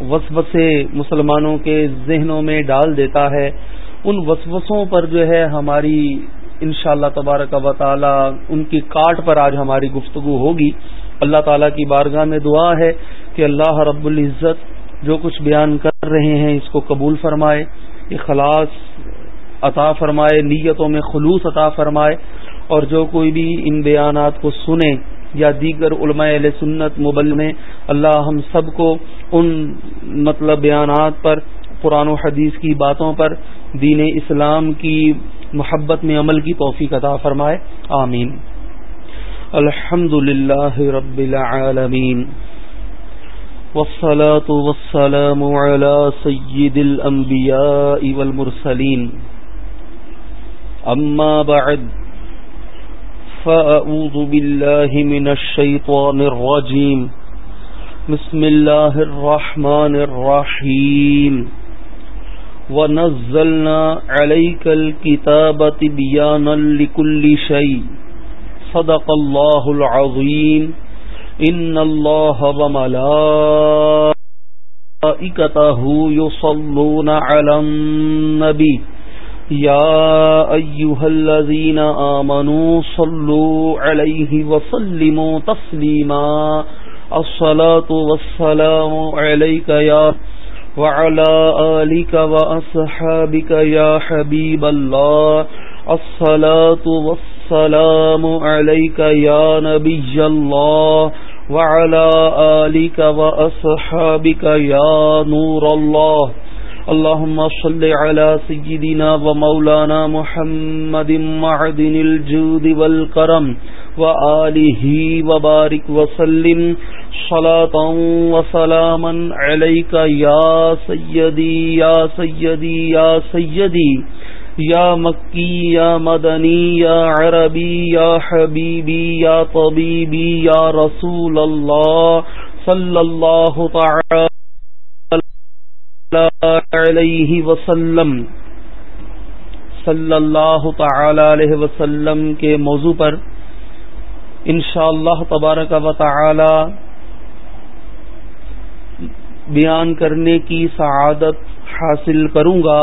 وسوسے مسلمانوں کے ذہنوں میں ڈال دیتا ہے۔ ان وسوسوں پر جو ہے ہماری ان شاء اللہ تبارک و تعالی ان کی کاٹ پر آج ہماری گفتگو ہوگی۔ اللہ تعالیٰ کی بارگاہ میں دعا ہے کہ اللہ رب العزت جو کچھ بیان کر رہے ہیں اس کو قبول فرمائے، اخلاص عطا فرمائے، نیتوں میں خلوص عطا فرمائے اور جو کوئی بھی ان بیانات کو سنے یا دیگر علماء علیہ سنت مبل میں اللہ ہم سب کو ان مطلب بیانات پر، قرآن و حدیث کی باتوں پر، دین اسلام کی محبت میں عمل کی توفیق عطا فرمائے، آمین۔ الحمد للہ رب العالمین۔ والصلاة والسلام على سيد الأنبياء والمرسلين أما بعد فأعوذ بالله من الشيطان الرجيم. بسم الله الرحمن الرحيم. ونزلنا عليك الكتاب تبيانا لكل شيء. صدق الله العظيم. ان اللہ وملائکته يصلون على النبي. يا أيها الذين آمنوا صلوا عليه وسلموا تسليما. الصلاة والسلام عليك يا وعلى آلك وأصحابك يا حبيب الله. الصلاة والسلام عليك يا نبي الله. وعلى آلك وأصحابك يا نور الله. اللهم صل على سيدنا ومولانا محمد معدن الجود والكرم وآله وبارك وسلم صلاة وسلاما عليك يا سيدي يا سيدي يا سيدي یا مکی یا مدنی یا عربی یا حبیبی یا طبیبی یا رسول اللہ صلی اللہ تعالی علیہ وسلم صلی اللہ تعالی علیہ وسلم کے موضوع پر انشاءاللہ اللہ تبارک و تعالی بیان کرنے کی سعادت حاصل کروں گا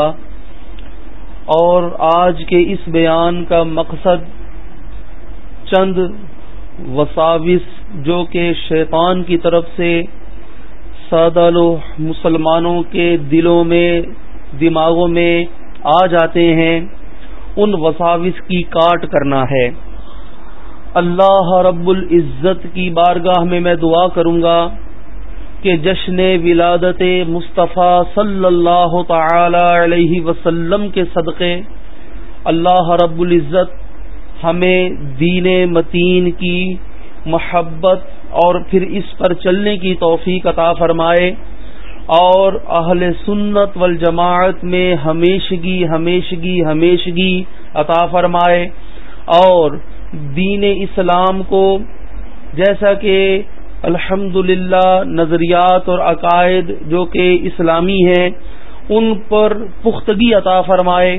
اور آج کے اس بیان کا مقصد چند وساوس جو کہ شیطان کی طرف سے سادہ لو مسلمانوں کے دلوں میں، دماغوں میں آ جاتے ہیں۔ ان وساوس کی کاٹ کرنا ہے۔ اللہ رب العزت کی بارگاہ میں میں دعا کروں گا کہ جشن ولادت مصطفیٰ صلی اللہ تعالی علیہ وسلم کے صدقے اللہ رب العزت ہمیں دین متین کی محبت اور پھر اس پر چلنے کی توفیق عطا فرمائے۔ اور اہل سنت والجماعت میں ہمیشگی ہمیشگی ہمیشگی عطا فرمائے۔ اور دین اسلام کو جیسا کہ الحمد نظریات اور عقائد جو کہ اسلامی ہیں، ان پر پختگی عطا فرمائے۔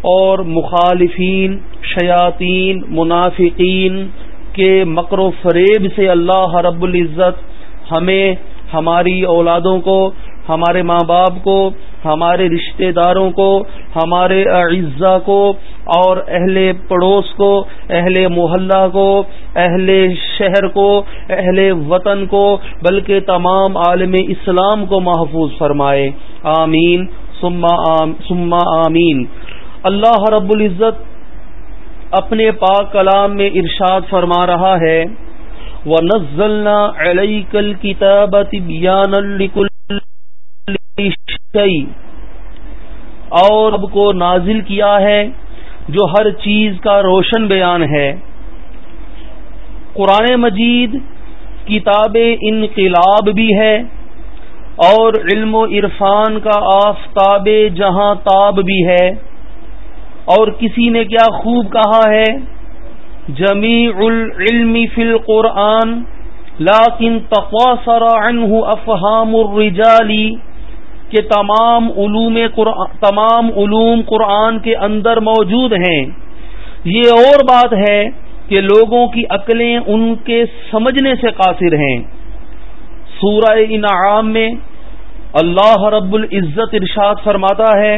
اور مخالفین، شیاطین، منافقین کے مکر و فریب سے اللہ رب العزت ہمیں، ہماری اولادوں کو، ہمارے ماں باپ کو، ہمارے رشتہ داروں کو، ہمارے اعزا کو، اور اہل پڑوس کو، اہل محلہ کو، اہل شہر کو، اہل وطن کو، بلکہ تمام عالم اسلام کو محفوظ فرمائے۔ آمین۔ سما آمین۔ اللہ رب العزت اپنے پاک کلام میں ارشاد فرما رہا ہے۔ وہ نزلنا علیکل کتابت بیان اور اب کو نازل کیا ہے جو ہر چیز کا روشن بیان ہے۔ قرآن مجید کتاب انقلاب بھی ہے اور علم و عرفان کا آفتاب جہاں تاب بھی ہے۔ اور کسی نے کیا خوب کہا ہے؟ جمیع العلم فی القرآن لاکن تقواصر عنہ افہام الرجالی کہ تمام علوم تمام علوم قرآن کے اندر موجود ہیں۔ یہ اور بات ہے کہ لوگوں کی عقلیں ان کے سمجھنے سے قاصر ہیں۔ سورہ انعام میں اللہ رب العزت ارشاد فرماتا ہے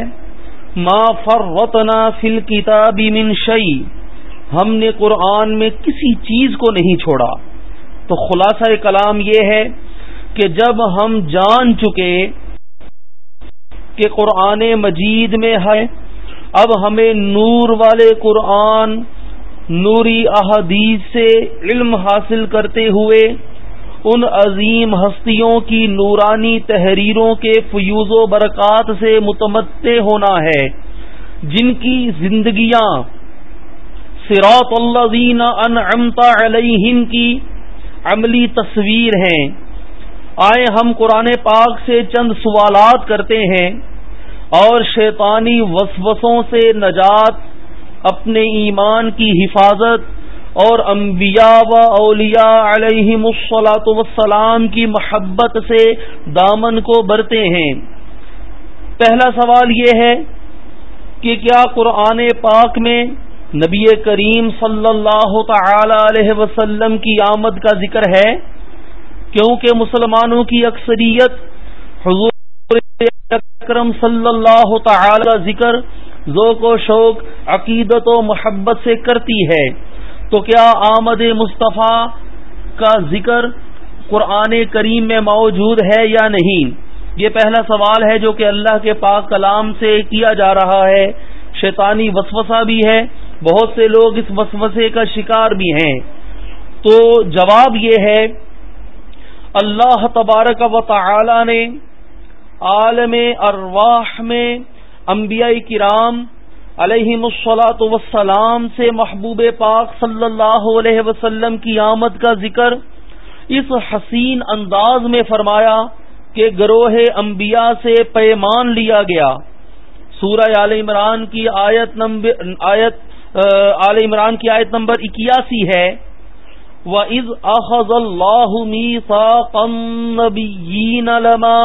ما فرطنا فی الکتاب من شیء ہم نے قرآن میں کسی چیز کو نہیں چھوڑا۔ تو خلاصہ کلام یہ ہے کہ جب ہم جان چکے کہ قرآن مجید میں ہے، اب ہمیں نور والے قرآن، نوری احادیث سے علم حاصل کرتے ہوئے ان عظیم ہستیوں کی نورانی تحریروں کے فیوز و برکات سے متمد ہونا ہے، جن کی زندگیاں سراط اللہ انعمتا علیہم کی عملی تصویر ہیں۔ آئے ہم قرآن پاک سے چند سوالات کرتے ہیں اور شیطانی وسوسوں سے نجات، اپنے ایمان کی حفاظت اور انبیاء و اولیاء علیہ مسلاط وسلام کی محبت سے دامن کو برتے ہیں۔ پہلا سوال یہ ہے کہ کیا قرآن پاک میں نبی کریم صلی اللہ تعالی علیہ وسلم کی آمد کا ذکر ہے؟ کیونکہ مسلمانوں کی اکثریت حضور اکرم صلی اللہ تعالی کا ذکر ذوق و شوق، عقیدت و محبت سے کرتی ہے۔ تو کیا آمد مصطفیٰ کا ذکر قرآن کریم میں موجود ہے یا نہیں؟ یہ پہلا سوال ہے جو کہ اللہ کے پاک کلام سے کیا جا رہا ہے۔ شیطانی وسوسہ بھی ہے۔ بہت سے لوگ اس وسوسے کا شکار بھی ہیں۔ تو جواب یہ ہے، اللہ تبارک و تعالی نے عالم ارواح میں انبیاء کرام علیہ مسلاط وسلام سے محبوب پاک صلی اللہ علیہ وسلم کی آمد کا ذکر اس حسین انداز میں فرمایا کہ گروہ انبیاء سے پیمان لیا گیا۔ سورہ عال عمران کی آیت نمبر آیت آل عمران کی آیت نمبر اکیاسی ہے۔ وَإِذْ أَخَذَ اللَّهُ مِيثَاقَ النَّبِيِّينَ لَمَا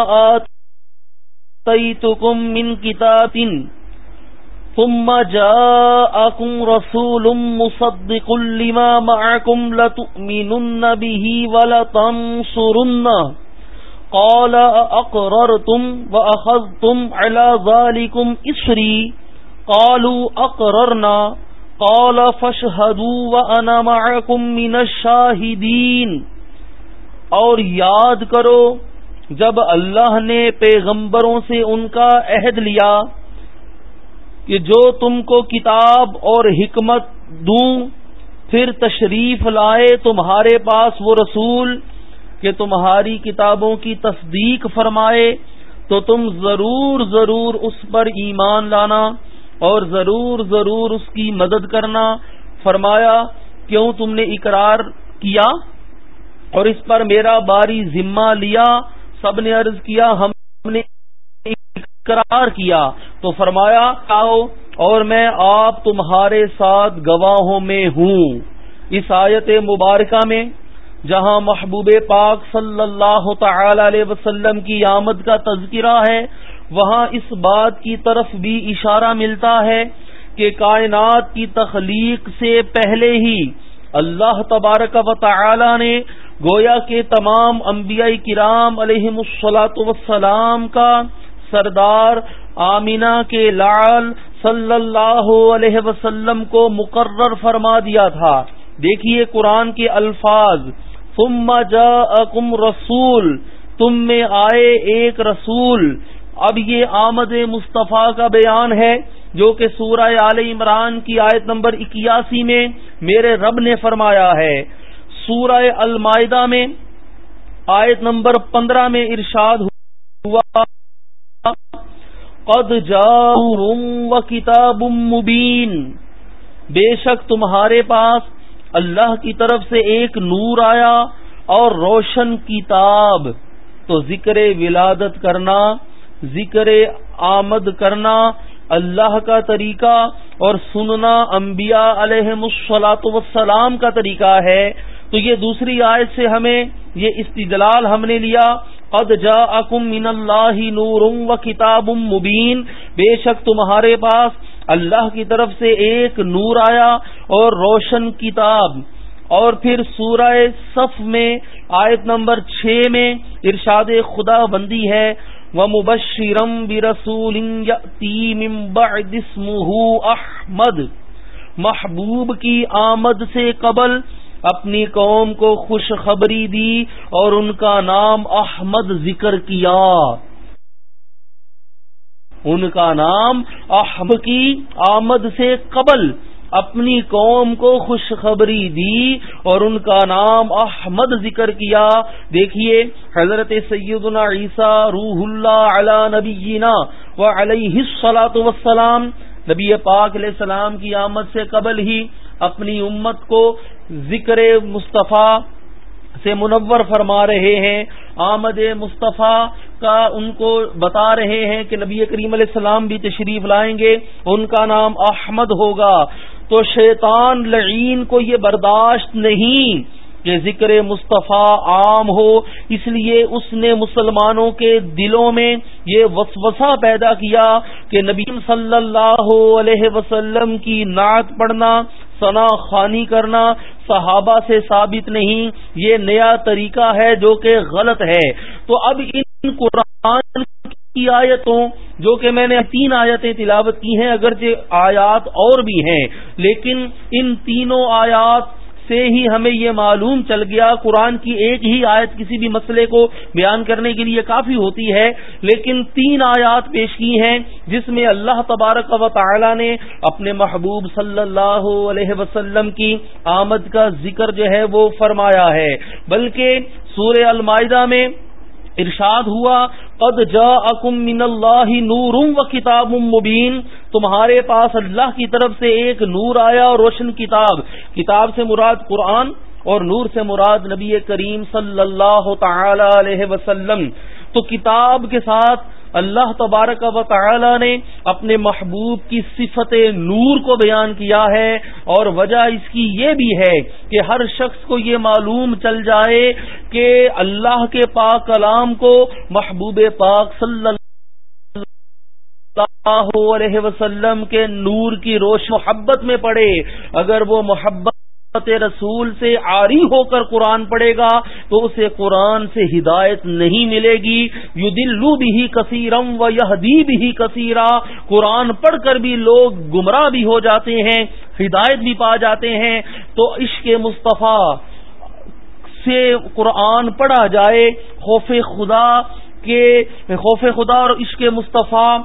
آتَيْتُكُم مِّن كِتَابٍ ثم جاءكم رسول مصدق لما معكم لتؤمنن به ولتنصرن. قال أقررتم وأخذتم على ذلكم إسري؟ قالوا أقررنا. قال فاشهدوا وأنا معكم من الشاهدين. اور یاد کرو، جب اللہ نے پیغمبروں سے ان کا عہد لیا کہ جو تم کو کتاب اور حکمت دوں، پھر تشریف لائے تمہارے پاس وہ رسول کہ تمہاری کتابوں کی تصدیق فرمائے، تو تم ضرور ضرور اس پر ایمان لانا اور ضرور ضرور اس کی مدد کرنا۔ فرمایا، کیوں تم نے اقرار کیا؟ اور اس پر میرا باری ذمہ لیا، سب نے عرض کیا، ہم نے اقرار کیا تو فرمایا، آؤ اور میں آپ تمہارے ساتھ گواہوں میں ہوں۔ اس آیت مبارکہ میں جہاں محبوب پاک صلی اللہ تعالی علیہ وسلم کی آمد کا تذکرہ ہے، وہاں اس بات کی طرف بھی اشارہ ملتا ہے کہ کائنات کی تخلیق سے پہلے ہی اللہ تبارک و تعالی نے گویا کے تمام انبیاء کرام علیہ مسلاط وسلام کا سردار آمینہ کے لال صلی اللہ علیہ وسلم کو مقرر فرما دیا تھا۔ دیکھیے قرآن کے الفاظ، ثم جاءکم رسول، تم میں آئے ایک رسول۔ اب یہ آمد مصطفیٰ کا بیان ہے، جو کہ سورہ آل عمران کی آیت نمبر اکیاسی میں میرے رب نے فرمایا ہے۔ سورہ المائدہ میں آیت نمبر پندرہ میں ارشاد ہوا قد و کتاب مبین بے شک تمہارے پاس اللہ کی طرف سے ایک نور آیا اور روشن کتاب۔ تو ذکر ولادت کرنا، ذکر آمد کرنا اللہ کا طریقہ اور سننا انبیاء علیہ مسلاط وسلام کا طریقہ ہے۔ تو یہ دوسری آیت سے ہمیں یہ استدلال ہم نے لیا قد جاءکم من اللہ نور و کتاب مبین بے شک تمہارے پاس اللہ کی طرف سے ایک نور آیا اور روشن کتاب۔ اور پھر سورہ صف میں، آیت نمبر چھ میں ارشاد خدا بندی ہے۔ ومبشرا برسول من بعد اسمه احمد محبوب کی آمد سے قبل اپنی قوم کو خوشخبری دی اور ان کا نام احمد ذکر کیا۔ ان کا نام احمد کی آمد سے قبل اپنی قوم کو خوشخبری دی اور ان کا نام احمد ذکر کیا۔ دیکھیے، حضرت سیدنا عیسیٰ روح اللہ علی نبینا و علیہ السلاۃ وسلام نبی پاک علیہ السلام کی آمد سے قبل ہی اپنی امت کو ذکر مصطفیٰ سے منور فرما رہے ہیں۔ آمد مصطفیٰ کا ان کو بتا رہے ہیں کہ نبی کریم علیہ السلام بھی تشریف لائیں گے۔ ان کا نام احمد ہوگا۔ تو شیطان لعین کو یہ برداشت نہیں کہ ذکر مصطفیٰ عام ہو، اس لیے اس نے مسلمانوں کے دلوں میں یہ وسوسہ پیدا کیا کہ نبی صلی اللہ علیہ وسلم کی نعت پڑھنا ثنا خانی کرنا صحابہ سے ثابت نہیں، یہ نیا طریقہ ہے جو کہ غلط ہے۔ تو اب ان قرآن کی آیتوں، جو کہ میں نے تین آیتیں تلاوت کی ہیں، اگرچہ آیات اور بھی ہیں، لیکن ان تینوں آیات سے ہی ہمیں یہ معلوم چل گیا، قرآن کی ایک ہی آیت کسی بھی مسئلے کو بیان کرنے کے لیے کافی ہوتی ہے، لیکن تین آیات پیش کی ہیں جس میں اللہ تبارک و تعالی نے اپنے محبوب صلی اللہ علیہ وسلم کی آمد کا ذکر جو ہے وہ فرمایا ہے۔ بلکہ سورہ المائدہ میں ارشاد ہوا، قد جاءکم من اللہ نور و کتاب مبین تمہارے پاس اللہ کی طرف سے ایک نور آیا اور روشن کتاب۔ کتاب سے مراد قرآن اور نور سے مراد نبی کریم صلی اللہ تعالی علیہ وسلم۔ تو کتاب کے ساتھ اللہ تبارک و تعالی نے اپنے محبوب کی صفت نور کو بیان کیا ہے اور وجہ اس کی یہ بھی ہے کہ ہر شخص کو یہ معلوم چل جائے کہ اللہ کے پاک کلام کو محبوب پاک صلی اللہ علیہ وسلم کے نور کی روش محبت میں پڑے۔ اگر وہ محبت رسول سے آری ہو کر قرآن پڑھے گا تو اسے قرآن سے ہدایت نہیں ملے گی۔ یو دلو بھی کثیرم و یہ بھی کثیرا۔ قرآن پڑھ کر بھی لوگ گمراہ بھی ہو جاتے ہیں، ہدایت بھی پا جاتے ہیں۔ تو عشق مصطفیٰ سے قرآن پڑھا جائے، خوف خدا کے، خوف خدا اور عشق مصطفیٰ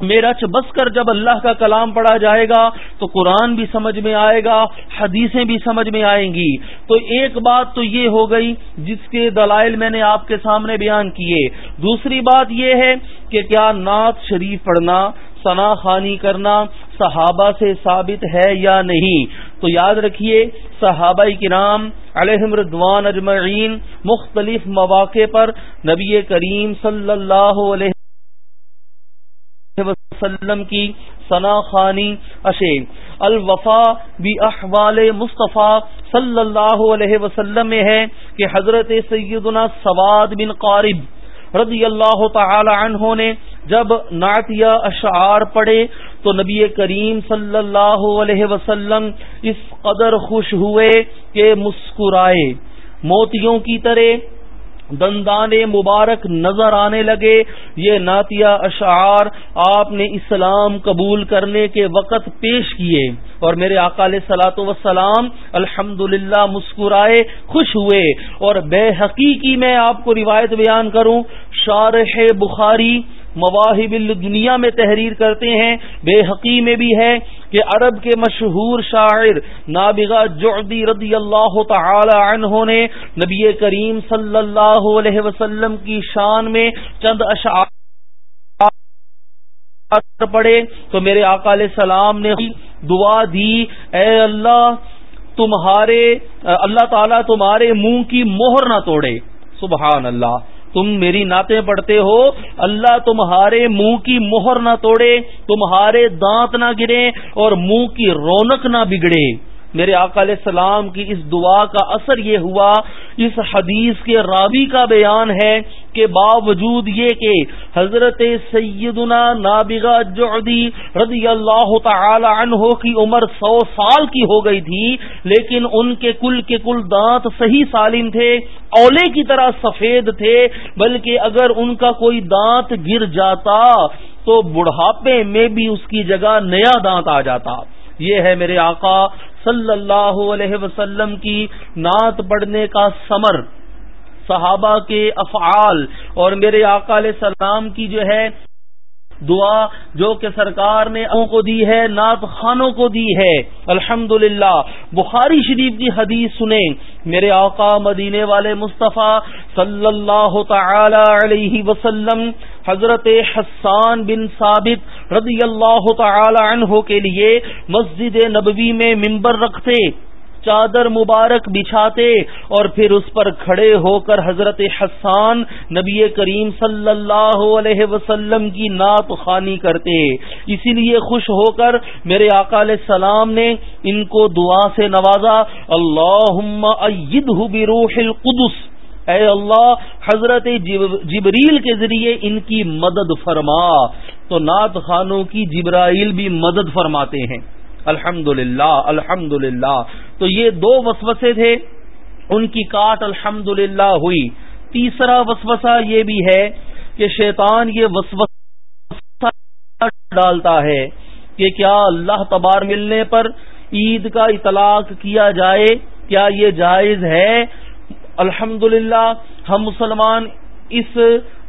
میرا بس کر جب اللہ کا کلام پڑھا جائے گا تو قرآن بھی سمجھ میں آئے گا، حدیثیں بھی سمجھ میں آئیں گی۔ تو ایک بات تو یہ ہو گئی جس کے دلائل میں نے آپ کے سامنے بیان کیے۔ دوسری بات یہ ہے کہ کیا نعت شریف پڑھنا، ثنا خانی کرنا صحابہ سے ثابت ہے یا نہیں؟ تو یاد رکھیے صحابہ کرام علیہ ردوان اجمعین مختلف مواقع پر نبی کریم صلی اللہ علیہ وسلم کی ثنا خانی اشے۔ الوفا بھی احوال مصطفیٰ صلی اللہ علیہ وسلم میں ہے کہ حضرت سیدنا سواد بن قارب رضی اللہ تعالی عنہ نے جب نعتیہ اشعار پڑے تو نبی کریم صلی اللہ علیہ وسلم اس قدر خوش ہوئے کہ مسکرائے۔ موتیوں کی طرح دندان مبارک نظر آنے لگے، یہ ناتیہ اشعار آپ نے اسلام قبول کرنے کے وقت پیش کیے۔ اور میرے اقال سلاط وسلام الحمد للہ مسکرائے، خوش ہوئے۔ اور بے حقیقی میں آپ کو روایت بیان کروں، شارح بخاری مواہب دنیا میں تحریر کرتے ہیں، بے حقی میں بھی ہے کہ عرب کے مشہور شاعر نابغہ جعدی رضی اللہ تعالی عنہ نے نبی کریم صلی اللہ علیہ وسلم کی شان میں چند اشعار پڑے تو میرے آقا علیہ السلام نے دعا دی، اے اللہ تمہارے، اللہ تعالیٰ تمہارے منہ کی مہر نہ توڑے۔ سبحان اللہ۔ تم میری نعتیں پڑھتے ہو، اللہ تمہارے منہ کی مہر نہ توڑے، تمہارے دانت نہ گرے اور منہ کی رونق نہ بگڑے۔ میرے آقا علیہ السلام کی اس دعا کا اثر یہ ہوا، اس حدیث کے رابی کا بیان ہے کہ باوجود یہ کہ حضرت سیدنا نابغہ جعدی رضی اللہ تعالی عنہ کی عمر سو سال کی ہو گئی تھی، لیکن ان کے کل کے کل دانت صحیح سالم تھے، اولے کی طرح سفید تھے، بلکہ اگر ان کا کوئی دانت گر جاتا تو بڑھاپے میں بھی اس کی جگہ نیا دانت آ جاتا۔ یہ ہے میرے آقا صلی اللہ علیہ وسلم کی نعت پڑھنے کا سمر صحابہ کے افعال اور میرے آقا علیہ السلام کی جو ہے دعا جو کہ سرکار نے کو دی ہے، نعت خانوں کو دی ہے۔ الحمد بخاری شریف کی حدیث سنیں۔ میرے آقا مدینے والے مصطفیٰ صلی اللہ تعالی علیہ وسلم حضرت حسان بن ثابت رضی اللہ تعالی عنہ کے لیے مسجد نبوی میں ممبر رکھتے، چادر مبارک بچھاتے اور پھر اس پر کھڑے ہو کر حضرت حسان نبی کریم صلی اللہ علیہ وسلم کی نعت خانی کرتے۔ اسی لیے خوش ہو کر میرے آقا علیہ السلام نے ان کو دعا سے نوازا اللہ بروح القدس اے اللہ، حضرت جبریل کے ذریعے ان کی مدد فرما، تو نعت خانوں کی جبرائیل بھی مدد فرماتے ہیں۔ الحمد للہ الحمد للہ تو یہ دو وسوسے تھے، ان کی کاٹ الحمد ہوئی۔ تیسرا وسوسہ یہ بھی ہے کہ شیطان یہ وسوسہ ڈالتا ہے کہ کیا اللہ تبار ملنے پر عید کا اطلاق کیا جائے، کیا یہ جائز ہے؟ الحمد ہم مسلمان اس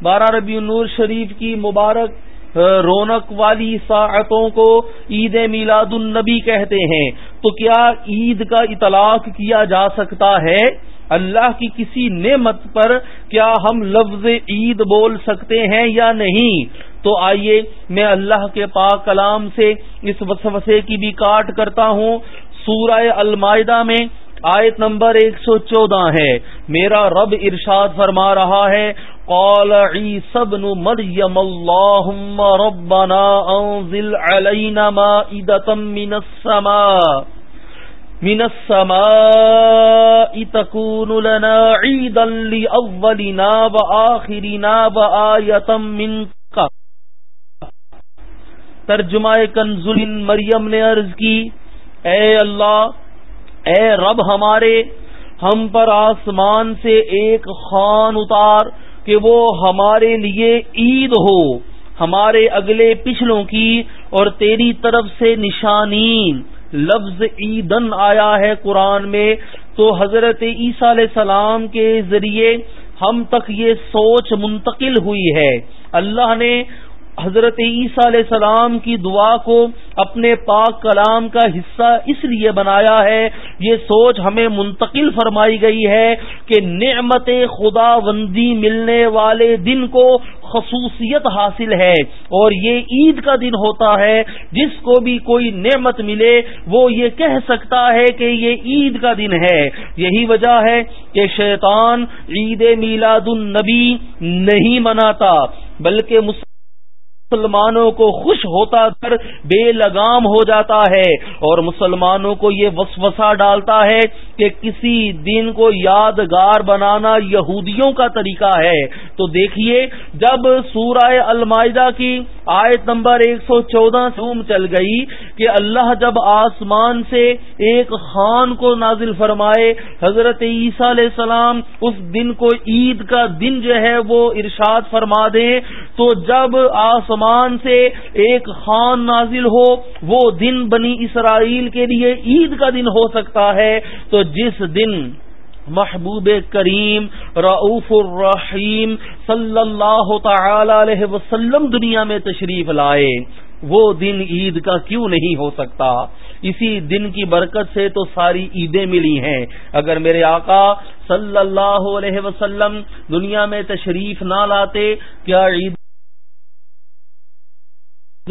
بارہ ربیع نور شریف کی مبارک رونق والی ساعتوں کو عید میلاد النبی کہتے ہیں۔ تو کیا عید کا اطلاق کیا جا سکتا ہے؟ اللہ کی کسی نعمت پر کیا ہم لفظ عید بول سکتے ہیں یا نہیں؟ تو آئیے، میں اللہ کے پاک کلام سے اس وسوسے کی بھی کاٹ کرتا ہوں۔ سورہ المائدہ میں آیت نمبر ایک سو چودہ ہے۔ میرا رب ارشاد فرما رہا ہے، قال عيسى ابن مريم اللهم ربنا انزل علينا مائدة من السماء من السماء تكون لنا عيدا لأولنا وآخرنا وآية منك ترجمہ کنزل مریم نے عرض کی، اے اللہ اے رب ہمارے، ہم پر آسمان سے ایک خان اتار کہ وہ ہمارے لیے عید ہو، ہمارے اگلے پچھلوں کی اور تیری طرف سے نشانی لفظ عیدن آیا ہے قرآن میں، تو حضرت عیسیٰ علیہ السلام کے ذریعے ہم تک یہ سوچ منتقل ہوئی ہے۔ اللہ نے حضرت عیسیٰ علیہ السلام کی دعا کو اپنے پاک کلام کا حصہ اس لیے بنایا ہے، یہ سوچ ہمیں منتقل فرمائی گئی ہے کہ نعمت خدا بندی ملنے والے دن کو خصوصیت حاصل ہے اور یہ عید کا دن ہوتا ہے، جس کو بھی کوئی نعمت ملے وہ یہ کہہ سکتا ہے کہ یہ عید کا دن ہے۔ یہی وجہ ہے کہ شیطان عید میلاد النبی نہیں مناتا، بلکہ مسلمانوں کو خوش ہوتا کر بے لگام ہو جاتا ہے اور مسلمانوں کو یہ وسوسہ ڈالتا ہے کہ کسی دن کو یادگار بنانا یہودیوں کا طریقہ ہے۔ تو دیکھیے جب سورہ المائدہ کی آیت نمبر ایک سو چودہ سوم چل گئی کہ اللہ جب آسمان سے ایک خان کو نازل فرمائے، حضرت عیسیٰ علیہ السلام اس دن کو عید کا دن جو ہے وہ ارشاد فرما دیں، تو جب آسمان سے ایک خان نازل ہو، وہ دن بنی اسرائیل کے لیے عید کا دن ہو سکتا ہے۔ تو جس دن محبوب کریم رعف الرحیم صلی اللہ تعالی علیہ وسلم دنیا میں تشریف لائے، وہ دن عید کا کیوں نہیں ہو سکتا؟ اسی دن کی برکت سے تو ساری عیدیں ملی ہیں۔ اگر میرے آقا صلی اللہ علیہ وسلم دنیا میں تشریف نہ لاتے، کیا عید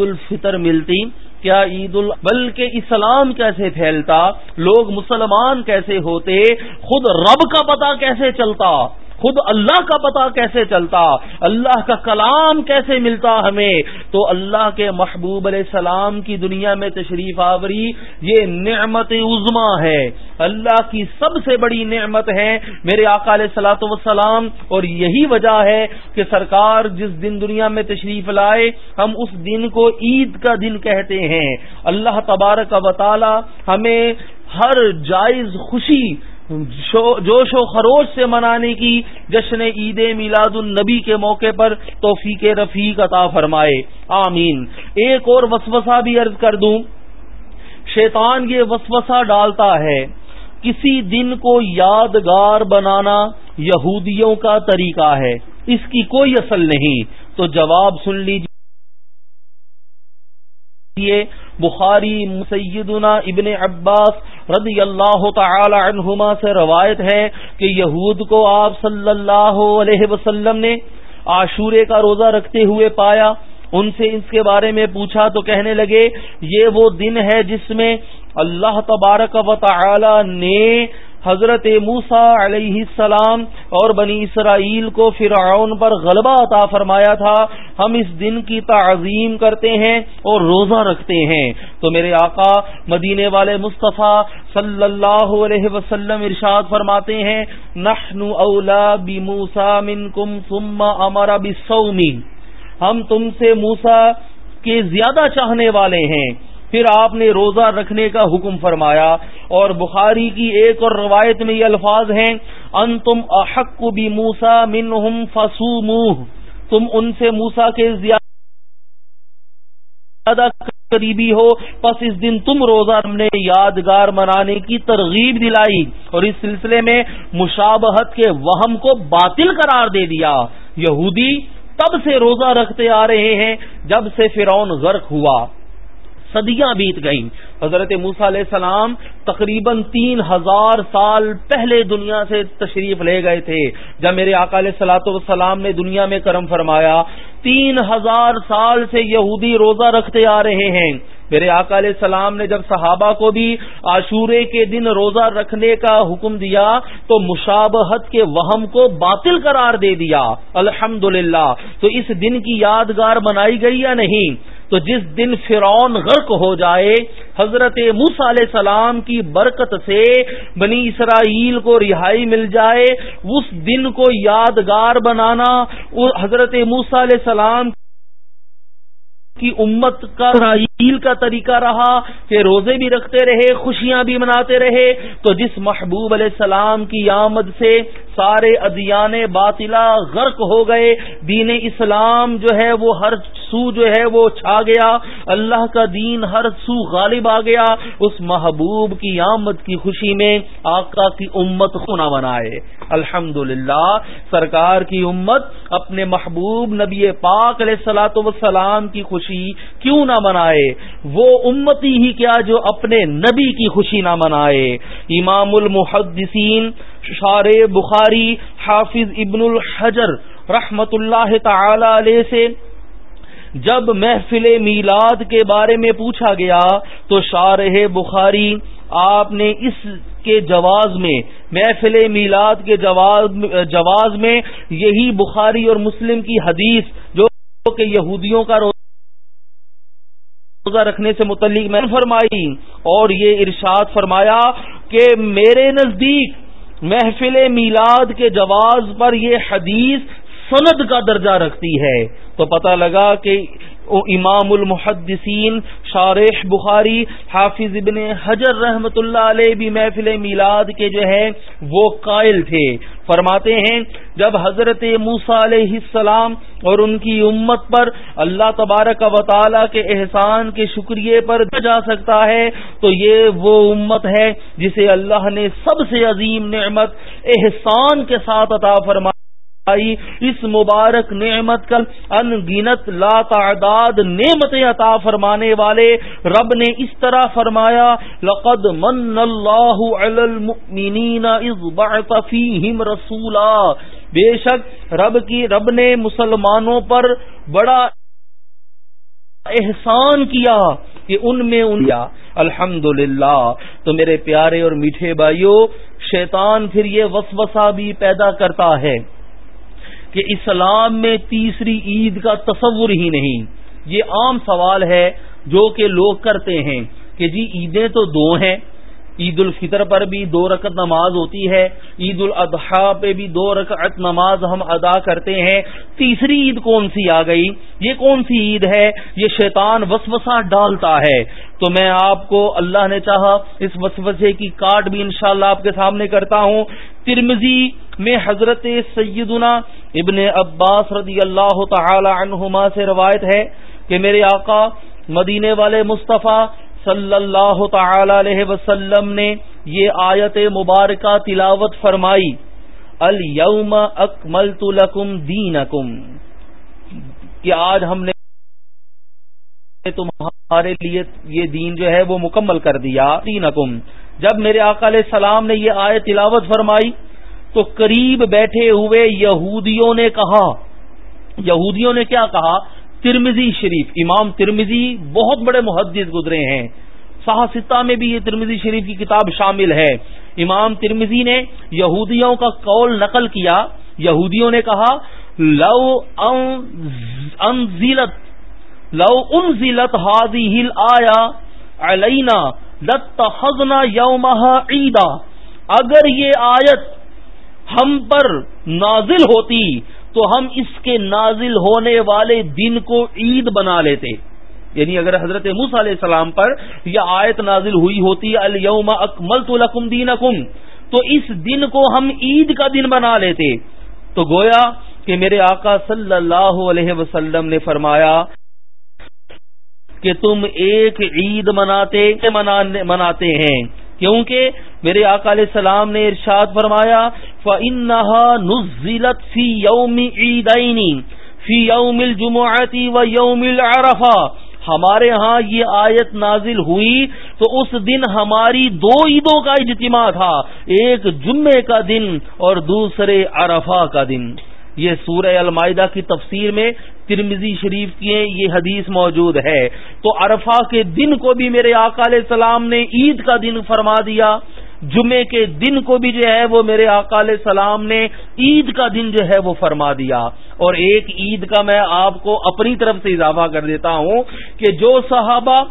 الفطر ملتی۔ کیا عید ال، بلکہ اسلام کیسے پھیلتا، لوگ مسلمان کیسے ہوتے، خود رب کا پتا کیسے چلتا۔ خود اللہ کا پتا کیسے چلتا؟ اللہ کا کلام کیسے ملتا ہمیں؟ تو اللہ کے محبوب علیہ السلام کی دنیا میں تشریف آوری، یہ نعمت عظما ہے۔ اللہ کی سب سے بڑی نعمت ہے میرے آقا علیہ سلاۃ وسلام اور یہی وجہ ہے کہ سرکار جس دن دنیا میں تشریف لائے، ہم اس دن کو عید کا دن کہتے ہیں۔ اللہ تبارک و تعالی ہمیں ہر جائز خوشی جوش و خروش سے منانے کی جشن عید میلاد النبی کے موقع پر توفیق رفیق عطا فرمائے۔ آمین۔ ایک اور وسوسہ بھی عرض کر دوں۔ شیطان یہ وسوسہ ڈالتا ہے۔ کسی دن کو یادگار بنانا یہودیوں کا طریقہ ہے۔ اس کی کوئی اصل نہیں۔ تو جواب سن لیجیے بخاری سیدنا ابن عباس رضی اللہ تعالی عنہما سے روایت ہے کہ یہود کو آپ صلی اللہ علیہ وسلم نے عاشورے کا روزہ رکھتے ہوئے پایا۔ ان سے اس کے بارے میں پوچھا تو کہنے لگے، یہ وہ دن ہے جس میں اللہ تبارک و تعالی نے حضرت موسا علیہ السلام اور بنی اسرائیل کو فرعون پر غلبہ عطا فرمایا تھا۔ ہم اس دن کی تعظیم کرتے ہیں اور روزہ رکھتے ہیں۔ تو میرے آقا مدینے والے مصطفیٰ صلی اللہ علیہ وسلم ارشاد فرماتے ہیں نحن اولا بموسا منکم ثم امر بسومی ہم تم سے موسا کے زیادہ چاہنے والے ہیں۔ پھر آپ نے روزہ رکھنے کا حکم فرمایا اور بخاری کی ایک اور روایت میں یہ الفاظ ہیں ان تم احق بھی موسا من فسو تم ان سے موسا کے زیادہ قریبی ہو بس اس دن تم روزہ ہم نے یادگار منانے کی ترغیب دلائی اور اس سلسلے میں مشابہت کے وہم کو باطل قرار دے دیا۔ یہودی تب سے روزہ رکھتے آ رہے ہیں جب سے فرعون غرق ہوا۔ صدیاں بیت گئیں۔ حضرت موسا علیہ السلام تقریباً تین ہزار سال پہلے دنیا سے تشریف لے گئے تھے۔ جب میرے آقا علیہ سلاۃ والسلام نے دنیا میں کرم فرمایا، تین ہزار سال سے یہودی روزہ رکھتے آ رہے ہیں۔ میرے آقا علیہ السلام نے جب صحابہ کو بھی عاشورے کے دن روزہ رکھنے کا حکم دیا، تو مشابہت کے وہم کو باطل قرار دے دیا۔ الحمد تو اس دن کی یادگار بنائی گئی یا نہیں؟ تو جس دن فرعون غرق ہو جائے، حضرت موس علیہ السلام کی برکت سے بنی اسرائیل کو رہائی مل جائے، اس دن کو یادگار بنانا حضرت موسا علیہ السلام کی امت کا اسرائیل کا طریقہ رہا، کہ روزے بھی رکھتے رہے، خوشیاں بھی مناتے رہے۔ تو جس محبوب علیہ السلام کی آمد سے سارے ادیان باطلا غرق ہو گئے، دین اسلام جو ہے وہ ہر سو جو ہے وہ چھا گیا، اللہ کا دین ہر سو غالب آ گیا، اس محبوب کی آمد کی خوشی میں آقا کی امت خونا منائے الحمد سرکار کی امت اپنے محبوب نبی پاک علیہ سلاۃ وسلام کی خوشی کیوں نہ منائے وہ امتی ہی کیا جو اپنے نبی کی خوشی نہ منائے امام المحدثین شار بخاری، حافظ ابن الحجر رحمت اللہ تعالی علیہ سے جب محفل میلاد کے بارے میں پوچھا گیا تو شارح بخاری، آپ نے اس کے جواز میں، محفل میلاد کے جواز میں یہی بخاری اور مسلم کی حدیث جو کہ یہودیوں کا روزہ رکھنے سے متعلق میں فرمائی اور یہ ارشاد فرمایا کہ میرے نزدیک محفل میلاد کے جواز پر یہ حدیث سند کا درجہ رکھتی ہے۔ تو پتہ لگا کہ امام المحدثین شارح بخاری، حافظ ابن حجر رحمت اللہ علیہ بھی محفل میلاد کے جو ہے وہ قائل تھے۔ فرماتے ہیں، جب حضرت موسا علیہ السلام اور ان کی امت پر اللہ تبارک و تعالی کے احسان کے شکریہ پر جا سکتا ہے، تو یہ وہ امت ہے جسے اللہ نے سب سے عظیم نعمت احسان کے ساتھ عطا فرما اس مبارک نعمت کا ان گنت لا تعداد نعمت عطا فرمانے والے رب نے اس طرح فرمایا، لقد من اللہ علی المؤمنین اذ بعث فیہم رسولا۔ بے شک رب کی، رب نے مسلمانوں پر بڑا احسان کیا کہ ان میں ان الحمد تو میرے پیارے اور میٹھے بھائیوں شیطان پھر یہ وسوسہ بھی پیدا کرتا ہے۔ کہ اسلام میں تیسری عید کا تصور ہی نہیں۔ یہ عام سوال ہے جو کہ لوگ کرتے ہیں کہ جی عیدیں تو دو ہیں۔ عید الفطر پر بھی دو رکعت نماز ہوتی ہے۔ عید الاضحیٰ پہ بھی دو رکعت نماز ہم ادا کرتے ہیں۔ تیسری عید کون سی آ گئی؟ یہ کون سی عید ہے؟ یہ شیطان وسوسہ ڈالتا ہے۔ تو میں آپ کو اللہ نے چاہا اس وسوسے کی کاٹ بھی انشاءاللہ اللہ آپ کے سامنے کرتا ہوں۔ ترمزی میں حضرت سیدنا ابن عباس رضی اللہ تعالی عنہما سے روایت ہے کہ میرے آقا مدینے والے مصطفیٰ صلی اللہ تعالی علیہ وسلم نے یہ آیت مبارکہ تلاوت فرمائی الم اکمل لکم دینکم کہ آج ہم نے تمہارے لیے یہ دین جو ہے وہ مکمل کر دیا، دینکم۔ جب میرے آقا علیہ السلام نے یہ آیت تلاوت فرمائی تو قریب بیٹھے ہوئے یہودیوں نے کہا، یہودیوں نے کیا کہا؟ ترمزی شریف، امام ترمزی بہت بڑے محدث گزرے ہیں۔ سہاستا میں بھی یہ ترمزی شریف کی کتاب شامل ہے۔ امام ترمزی نے یہودیوں کا قول نقل کیا۔ یہودیوں نے کہا، لو انزلت لو انزلت ہادی ہل آیا علینا لتخذنا یومہ عیدا۔ اگر یہ آیت ہم پر نازل ہوتی تو ہم اس کے نازل ہونے والے دن کو عید بنا لیتے۔ یعنی اگر حضرت موس علیہ السلام پر یہ آیت نازل ہوئی ہوتی الوم اکمل تو لکم دین تو اس دن کو ہم عید کا دن بنا لیتے۔ تو گویا کہ میرے آقا صلی اللہ علیہ وسلم نے فرمایا کہ تم ایک عید مناتے مناتے ہیں۔ کیونکہ میرے آقا علیہ السلام نے ارشاد فرمایا نزلت فی یوم عیدینی فی یوم الجمعتی و یوم العرفہ ہمارے ہاں یہ آیت نازل ہوئی تو اس دن ہماری دو عیدوں کا اجتماع تھا، ایک جمعے کا دن اور دوسرے عرفہ کا دن۔ یہ سورہ المائدہ کی تفسیر میں ترمزی شریف کی یہ حدیث موجود ہے۔ تو عرفہ کے دن کو بھی میرے آقا علیہ السلام نے عید کا دن فرما دیا۔ جمعے کے دن کو بھی جو ہے وہ میرے آقا علیہ السلام نے عید کا دن جو ہے وہ فرما دیا۔ اور ایک عید کا میں آپ کو اپنی طرف سے اضافہ کر دیتا ہوں کہ جو صحابہ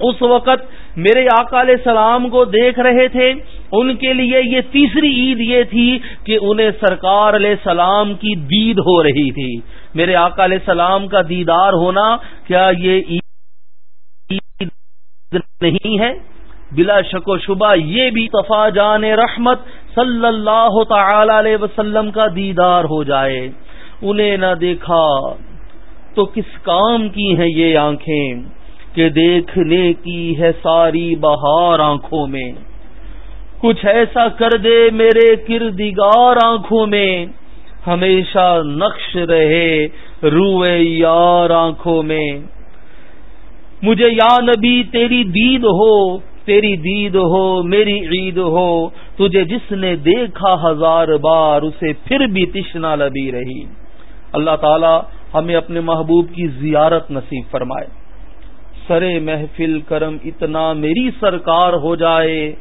اس وقت میرے آقا علیہ السلام کو دیکھ رہے تھے، ان کے لیے یہ تیسری عید یہ تھی کہ انہیں سرکار علیہ السلام کی دید ہو رہی تھی۔ میرے آقا علیہ السلام کا دیدار ہونا کیا یہ عید نہیں ہے؟ بلا شک و شبہ یہ بھی تفا جان رحمت صلی اللہ تعالی علیہ وسلم کا دیدار ہو جائے۔ انہیں نہ دیکھا تو کس کام کی ہیں یہ آنکھیں؟ کہ دیکھنے کی ہے ساری بہار آنکھوں میں۔ کچھ ایسا کر دے میرے کردگار آنکھوں میں۔ ہمیشہ نقش رہے روئے یار آنکھوں میں۔ مجھے یا نبی تیری دید ہو، تیری دید ہو، میری عید ہو۔ تجھے جس نے دیکھا ہزار بار، اسے پھر بھی تشنا لبی رہی۔ اللہ تعالی ہمیں اپنے محبوب کی زیارت نصیب فرمائے۔ سرے محفل کرم اتنا میری سرکار ہو جائے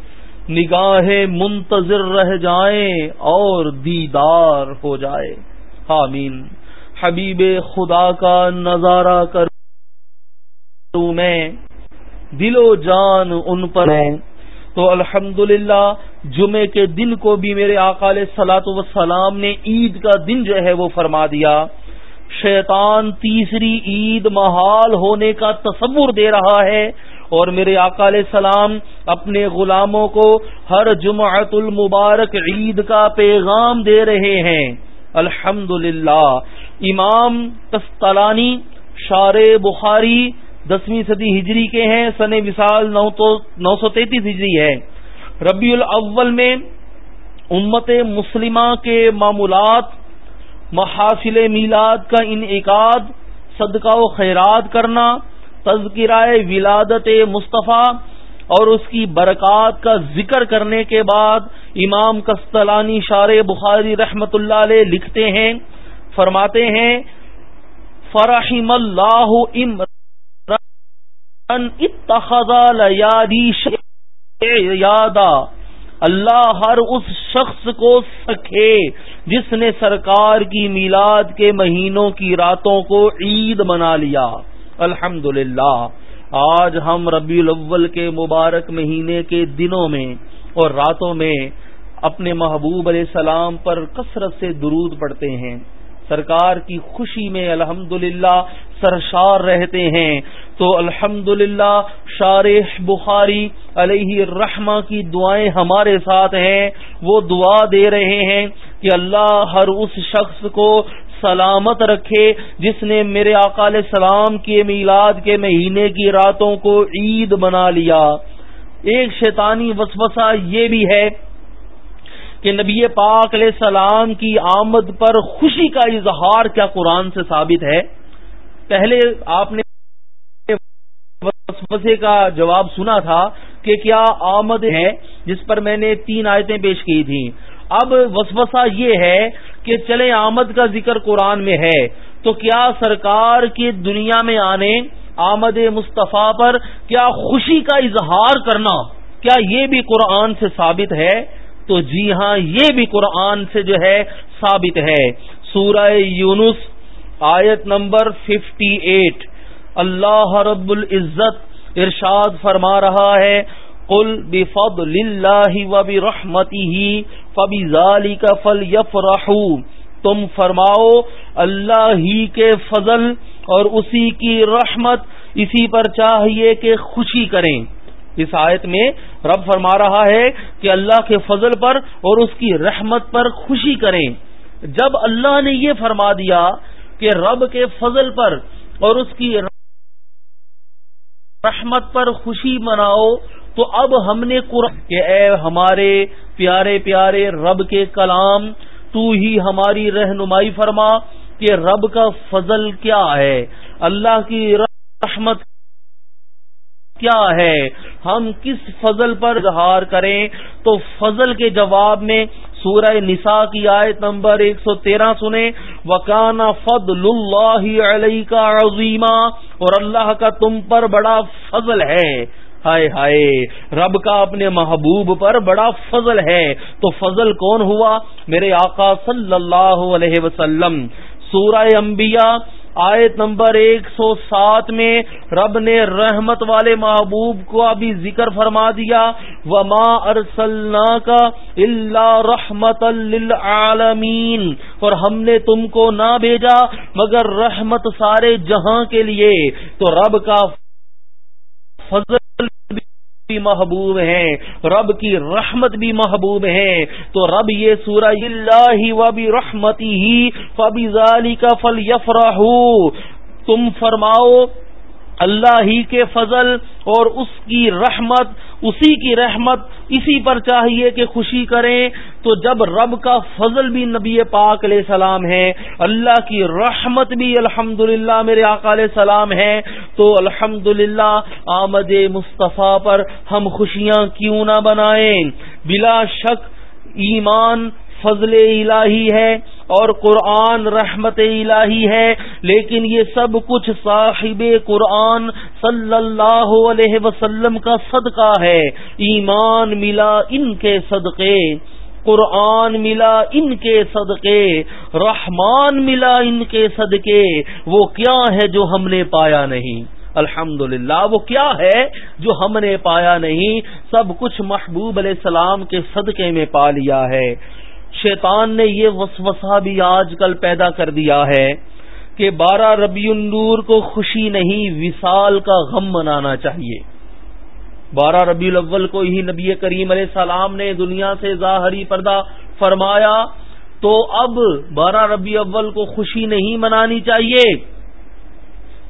نگاہ منتظر رہ جائیں اور دیدار ہو جائے۔ حامین حبیب خدا کا نظارہ کر میں، دل و جان ان پر ہے۔ تو الحمد جمعے کے دن کو بھی میرے اقال سلاط وسلام نے عید کا دن جو ہے وہ فرما دیا۔ شیطان تیسری عید محال ہونے کا تصور دے رہا ہے اور میرے علیہ السلام اپنے غلاموں کو ہر جمعت المبارک عید کا پیغام دے رہے ہیں۔ الحمد امام تستلانی شار بخاری دسویں صدی ہجری کے ہیں، سن وصال نو سو تینتیس ہجری ہے۔ ربیع الاول میں امت مسلمہ کے معمولات محافل میلاد کا انعقاد، صدقہ و خیرات کرنا تذکرہ ولادت مصطفیٰ اور اس کی برکات کا ذکر کرنے کے بعد امام کستلانی شار بخاری رحمت اللہ علیہ لکھتے ہیں، فرماتے ہیں، فرحم اللہ یادا۔ اللہ ہر اس شخص کو سکھے جس نے سرکار کی میلاد کے مہینوں کی راتوں کو عید بنا لیا۔ الحمد آج ہم ربیع الاول کے مبارک مہینے کے دنوں میں اور راتوں میں اپنے محبوب علیہ السلام پر کثرت سے درود پڑتے ہیں۔ سرکار کی خوشی میں الحمد سرشار رہتے ہیں۔ تو الحمد للہ شارح بخاری علیہ الرحمہ کی دعائیں ہمارے ساتھ ہیں۔ وہ دعا دے رہے ہیں کہ اللہ ہر اس شخص کو سلامت رکھے جس نے میرے اقال سلام کے میلاد کے مہینے کی راتوں کو عید بنا لیا۔ ایک شیطانی وسوسہ یہ بھی ہے کہ نبی پاک علیہ السلام کی آمد پر خوشی کا اظہار کیا قرآن سے ثابت ہے؟ پہلے آپ نے وسوسے کا جواب سنا تھا کہ کیا آمد ہے، جس پر میں نے تین آیتیں پیش کی تھیں۔ اب وسوسہ یہ ہے کہ چلے آمد کا ذکر قرآن میں ہے۔ تو کیا سرکار کی دنیا میں آنے آمد مصطفیٰ پر کیا خوشی کا اظہار کرنا، کیا یہ بھی قرآن سے ثابت ہے؟ تو جی ہاں یہ بھی قرآن سے جو ہے ثابت ہے۔ سورہ یونس آیت نمبر ففٹی ایٹ اللہ رب العزت ارشاد فرما رہا ہے کل بفضل اللہ و برحمتی فبی ظالی کا فل یف تم فرماؤ، اللہ ہی کے فضل اور اسی کی رحمت اسی پر چاہیے کہ خوشی کریں۔ اس آیت میں رب فرما رہا ہے کہ اللہ کے فضل پر اور اس کی رحمت پر خوشی کریں۔ جب اللہ نے یہ فرما دیا کہ رب کے فضل پر اور اس کی رحمت پر خوشی مناؤ، تو اب ہم نے کہ اے ہمارے پیارے پیارے رب کے کلام، تو ہی ہماری رہنمائی فرما کہ رب کا فضل کیا ہے۔ اللہ کی رحمت کیا ہے۔ ہم کس فضل پر اظہار کریں، تو فضل کے جواب میں سورہ نساء کی آیت نمبر ایک سو تیرہ سنیں۔ وکانا فضل اللہ علیہ کا عظیمہ اور اللہ کا تم پر بڑا فضل ہے۔ ہائے ہائے، رب کا اپنے محبوب پر بڑا فضل ہے۔ تو فضل کون ہوا؟ میرے آقا صلی اللہ علیہ وسلم۔ سورہ انبیاء آیت نمبر ایک سو سات میں رب نے رحمت والے محبوب کو ابھی ذکر فرما دیا، وما ارسلنا کا اللہ رحمت للعالمین اور ہم نے تم کو نہ بھیجا، مگر رحمت سارے جہاں کے لیے۔ تو رب کا فضل بھی محبوب ہیں، رب کی رحمت بھی محبوب ہیں۔ تو رب یہ سورہ اللہ و بھی رحمتی ہی فبی ضالی کا فل تم فرماؤ، اللہ ہی کے فضل اور اس کی رحمت اسی کی رحمت اسی پر چاہیے کہ خوشی کریں، تو جب رب کا فضل بھی نبی پاک علیہ السلام ہے، اللہ کی رحمت بھی الحمد میرے آقا علیہ السلام ہے، تو الحمد آمد مصطفیٰ پر ہم خوشیاں کیوں نہ بنائیں؟ بلا شک ایمان فضل الہی ہے اور قرآن رحمت الہی ہے، لیکن یہ سب کچھ صاحب قرآن صلی اللہ علیہ وسلم کا صدقہ ہے۔ ایمان ملا ان کے صدقے، قرآن ملا ان کے صدقے، رحمان ملا ان کے صدقے۔ وہ کیا ہے جو ہم نے پایا نہیں؟ الحمد وہ کیا ہے جو ہم نے پایا نہیں؟ سب کچھ محبوب علیہ السلام کے صدقے میں پا لیا ہے۔ شیطان نے یہ وسوسہ بھی آج کل پیدا کر دیا ہے کہ بارہ ربی النور کو خوشی نہیں، وصال کا غم منانا چاہیے۔ بارہ ربی الاول کو ہی نبی کریم علیہ السلام نے دنیا سے ظاہری پردہ فرمایا، تو اب بارہ ربی اول کو خوشی نہیں منانی چاہیے،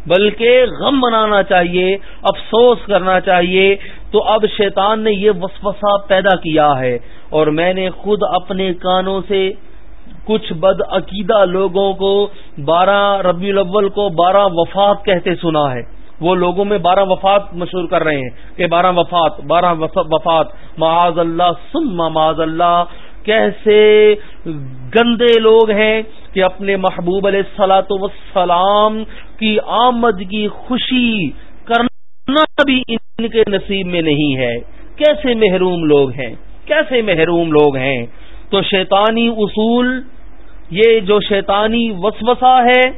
بلکہ غم منانا چاہیے، افسوس کرنا چاہیے۔ تو اب شیطان نے یہ وسوسہ پیدا کیا ہے۔ اور میں نے خود اپنے کانوں سے کچھ بد عقیدہ لوگوں کو بارہ ربیع الاول کو بارہ وفات کہتے سنا ہے۔ وہ لوگوں میں بارہ وفات مشہور کر رہے ہیں کہ بارہ وفات بارہ وفات۔ معاذ اللہ سم معاذ اللہ۔ کیسے گندے لوگ ہیں کہ اپنے محبوب علیہ سلاۃ وسلام کی آمد کی خوشی کرنا بھی ان کے نصیب میں نہیں ہے۔ کیسے محروم لوگ ہیں؟ کیسے محروم لوگ ہیں؟ تو شیطانی اصول یہ جو شیطانی وسوسہ ہے،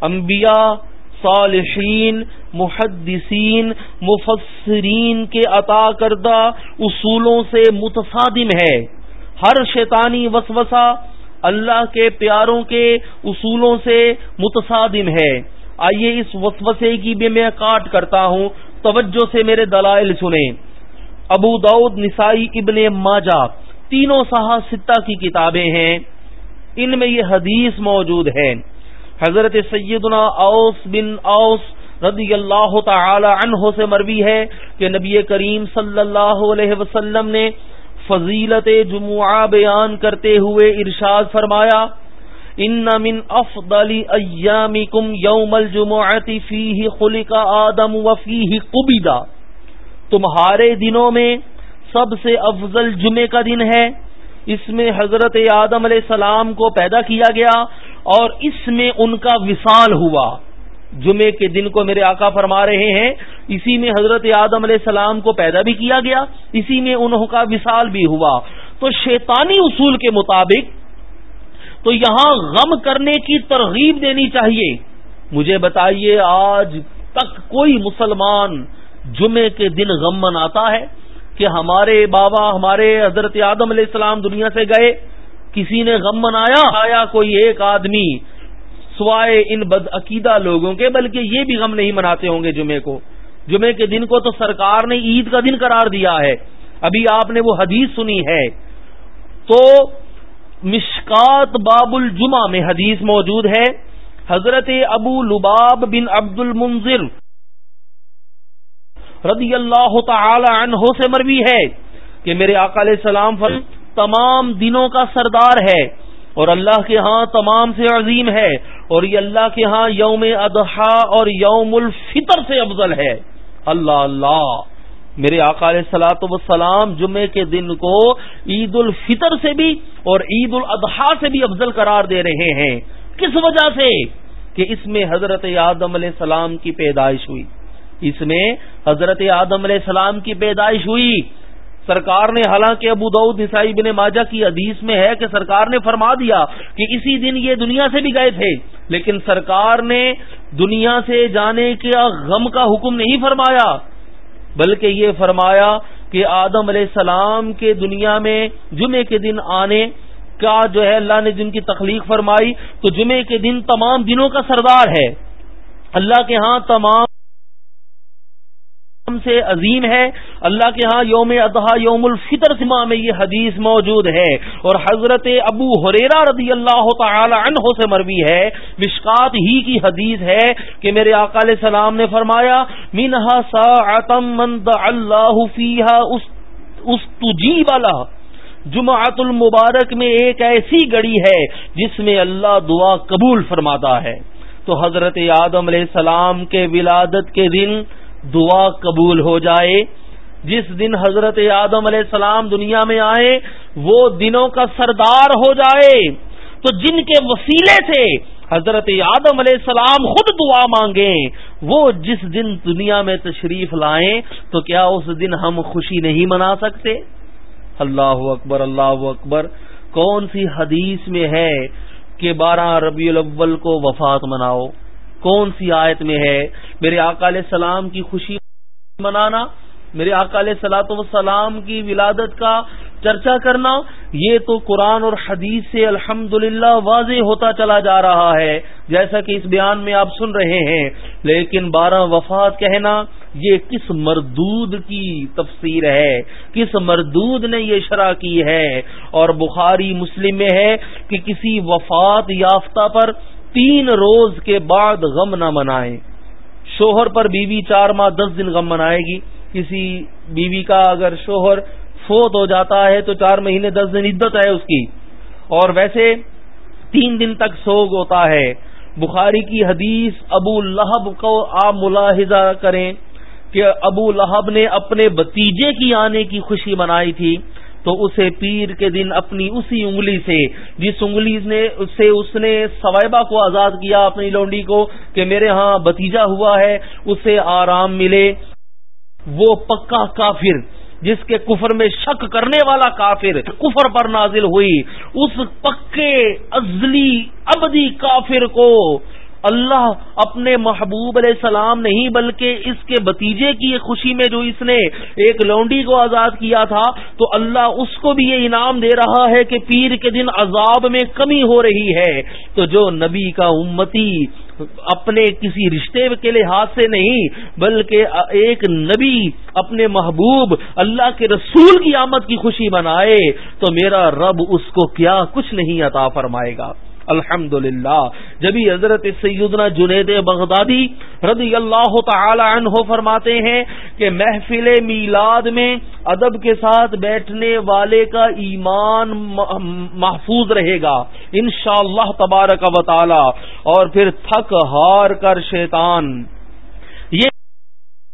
انبیاء، صالحین، محدثین، مفسرین کے عطا کردہ اصولوں سے متصادم ہے۔ ہر شیطانی وسوسہ اللہ کے پیاروں کے اصولوں سے متصادم ہے۔ آئیے اس وسوسے کی بھی میں کاٹ کرتا ہوں۔ توجہ سے میرے دلائل سنیں۔ ابو دعود نسائی، ابن ماجہ، تینوں صحا ستہ کی کتابیں ہیں۔ ان میں یہ حدیث موجود ہے حضرت سیدنا اوس بن اوس رضی اللہ تعالی عنہ سے مروی ہے کہ نبی کریم صلی اللہ علیہ وسلم نے فضیلت جمعہ بیان کرتے ہوئے ارشاد فرمایا، ان من افضل ایامکم یوم الجمعہ فیہ خلق آدم وفیہ قبیدہ تمہارے دنوں میں سب سے افضل جمعے کا دن ہے۔ اس میں حضرت آدم علیہ السلام کو پیدا کیا گیا اور اس میں ان کا وصال ہوا۔ جمعے کے دن کو میرے آقا فرما رہے ہیں، اسی میں حضرت آدم علیہ السلام کو پیدا بھی کیا گیا، اسی میں انہوں کا وصال بھی ہوا۔ تو شیطانی اصول کے مطابق تو یہاں غم کرنے کی ترغیب دینی چاہیے۔ مجھے بتائیے، آج تک کوئی مسلمان جمعے کے دن غم مناتا ہے کہ ہمارے بابا، ہمارے حضرت آدم علیہ السلام دنیا سے گئے، کسی نے غم منایا آیا کوئی ایک آدمی سوائے ان بد عقیدہ لوگوں کے، بلکہ یہ بھی غم نہیں مناتے ہوں گے جمعے کو۔ جمعے کے دن کو تو سرکار نے عید کا دن قرار دیا ہے۔ ابھی آپ نے وہ حدیث سنی ہے۔ تو مشکات باب الجمہ میں حدیث موجود ہے۔ حضرت ابو لباب بن عبد المنظر رضی اللہ تعالی عنہ سے مروی ہے کہ میرے آقا علیہ السلام فر تمام دنوں کا سردار ہے اور اللہ کے ہاں تمام سے عظیم ہے اور یہ اللہ کے ہاں یوم اضحیٰ اور یوم الفطر سے افضل ہے۔ اللہ اللہ۔ میرے آقا علیہ سلاۃ وسلام جمعے کے دن کو عید الفطر سے بھی اور عید الاضحیٰ سے بھی افضل قرار دے رہے ہیں۔ کس وجہ سے؟ کہ اس میں حضرت آدم علیہ السلام کی پیدائش ہوئی۔ اس میں حضرت آدم علیہ السلام کی پیدائش ہوئی۔ سرکار نے حالانکہ ابو دعود نسائی بن ماجہ کی حدیث میں ہے کہ سرکار نے فرما دیا کہ اسی دن یہ دنیا سے بھی گئے تھے، لیکن سرکار نے دنیا سے جانے کے غم کا حکم نہیں فرمایا، بلکہ یہ فرمایا کہ آدم علیہ السلام کے دنیا میں جمعے کے دن آنے کا جو ہے اللہ نے جن کی تخلیق فرمائی، تو جمعے کے دن تمام دنوں کا سردار ہے۔ اللہ کے ہاں تمام سے عظیم ہے۔ اللہ کے ہاں یوم اضحیٰ، یوم الفطر سما میں یہ حدیث موجود ہے۔ اور حضرت ابو حریرا رضی اللہ تعالی عنہ سے مروی ہے۔ مشکات ہی کی حدیث ہے کہ میرے آقا علیہ السلام نے فرمایا، منہا ساعتم من اللہ فیہا استجیب اللہ۔ جمعت المبارک میں ایک ایسی گڑی ہے جس میں اللہ دعا قبول فرماتا ہے۔ تو حضرت آدم علیہ السلام کے ولادت کے دن دعا قبول ہو جائے۔ جس دن حضرت آدم علیہ السلام دنیا میں آئے، وہ دنوں کا سردار ہو جائے۔ تو جن کے وسیلے سے حضرت آدم علیہ السلام خود دعا مانگیں۔ وہ جس دن دنیا میں تشریف لائیں، تو کیا اس دن ہم خوشی نہیں منا سکتے؟ اللہ اکبر اللہ اکبر۔ کون سی حدیث میں ہے کہ بارہ ربیع الاول کو وفات مناؤ؟ کون سی آیت میں ہے؟ میرے آقا علیہ السلام کی خوشی منانا، میرے آقا علیہ سلاۃ وسلام کی ولادت کا چرچا کرنا، یہ تو قرآن اور حدیث سے الحمد واضح ہوتا چلا جا رہا ہے، جیسا کہ اس بیان میں آپ سن رہے ہیں۔ لیکن بارہ وفات کہنا، یہ کس مردود کی تفسیر ہے؟ کس مردود نے یہ شرح کی ہے؟ اور بخاری مسلم میں ہے کہ کسی وفات یافتہ پر تین روز کے بعد غم نہ منائے۔ شوہر پر بیوی چار ماہ دس دن غم منائے گی۔ کسی بیوی کا اگر شوہر فوت ہو جاتا ہے تو چار مہینے دس دن عدت ہے اس کی۔ اور ویسے تین دن تک سوگ ہوتا ہے۔ بخاری کی حدیث ابو لہب کو آپ ملاحظہ کریں کہ ابو لہب نے اپنے بتیجے کی آنے کی خوشی منائی تھی۔ تو اسے پیر کے دن اپنی اسی انگلی سے، جس انگلی نے سے اس نے سوائبہ کو آزاد کیا اپنی لونڈی کو، کہ میرے ہاں بتیجا ہوا ہے، اسے آرام ملے۔ وہ پکا کافر، جس کے کفر میں شک کرنے والا کافر کفر پر نازل ہوئی، اس پکے، ازلی، ابدی کافر کو اللہ اپنے محبوب علیہ السلام نہیں بلکہ اس کے بتیجے کی خوشی میں جو اس نے ایک لونڈی کو آزاد کیا تھا، تو اللہ اس کو بھی یہ انعام دے رہا ہے کہ پیر کے دن عذاب میں کمی ہو رہی ہے۔ تو جو نبی کا امتی اپنے کسی رشتے کے لحاظ سے نہیں، بلکہ ایک نبی اپنے محبوب اللہ کے رسول کی آمد کی خوشی منائے، تو میرا رب اس کو کیا کچھ نہیں عطا فرمائے گا۔ الحمد للہ جبھی حضرت سیدنا جنید بغدادی رضی اللہ تعالی عنہ فرماتے ہیں کہ محفل میلاد میں ادب کے ساتھ بیٹھنے والے کا ایمان محفوظ رہے گا، انشاءاللہ اللہ تبارک و تعالی۔ اور پھر تھک ہار کر شیطان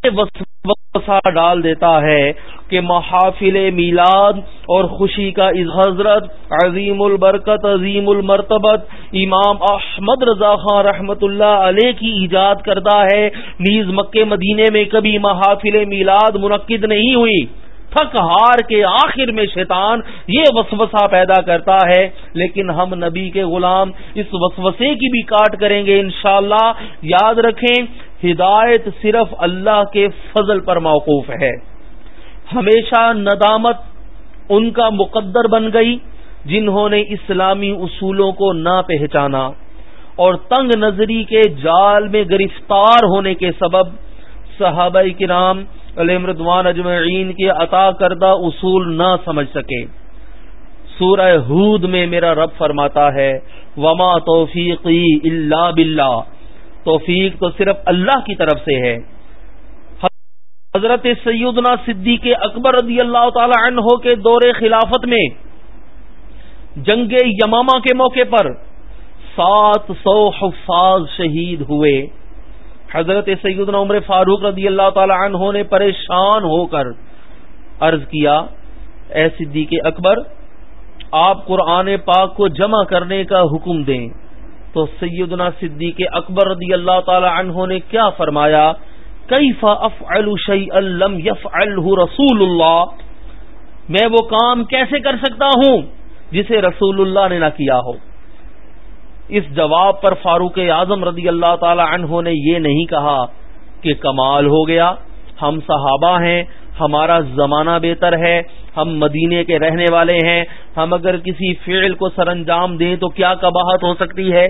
وسا ڈال دیتا ہے کہ محافل میلاد اور خوشی کا از حضرت عظیم البرکت، عظیم المرتبت امام احمد رضا خان رحمت اللہ علیہ کی ایجاد کرتا ہے۔ نیز مکہ مدینے میں کبھی محافل میلاد منعقد نہیں ہوئی۔ تھک ہار کے آخر میں شیطان یہ وسوسہ پیدا کرتا ہے، لیکن ہم نبی کے غلام اس وسوسے کی بھی کاٹ کریں گے انشاءاللہ۔ یاد رکھیں، ہدایت صرف اللہ کے فضل پر موقوف ہے۔ ہمیشہ ندامت ان کا مقدر بن گئی جنہوں نے اسلامی اصولوں کو نہ پہچانا۔ اور تنگ نظری کے جال میں گرفتار ہونے کے سبب صحابہ کرام علیہ اجمعین کے عطا کردہ اصول نہ سمجھ سکے۔ سورہ ہود میں میرا رب فرماتا ہے، وما توفیقی اللہ باللہ توفیق تو صرف اللہ کی طرف سے ہے۔ حضرت سیدنا صدیق اکبر رضی اللہ تعالی عنہ کے دور خلافت میں، جنگ یماما کے موقع پر سات سو حفاظ شہید ہوئے۔ حضرت سیدنا عمر فاروق رضی اللہ تعالی عنہ نے پریشان ہو کر عرض کیا، اے صدیق اکبر، آپ قرآن پاک کو جمع کرنے کا حکم دیں۔ تو سیدنا صدیق اکبر رضی اللہ تعالی عنہ نے کیا فرمایا؟ کیف افعل شیئا لم يفعله رسول اللہ؟ میں وہ کام کیسے کر سکتا ہوں جسے رسول اللہ نے نہ کیا ہو؟ اس جواب پر فاروق اعظم رضی اللہ تعالی عنہ نے یہ نہیں کہا کہ کمال ہو گیا، ہم صحابہ ہیں، ہمارا زمانہ بہتر ہے، ہم مدینے کے رہنے والے ہیں، ہم اگر کسی فعل کو سر انجام دیں تو کیا کباہت ہو سکتی ہے؟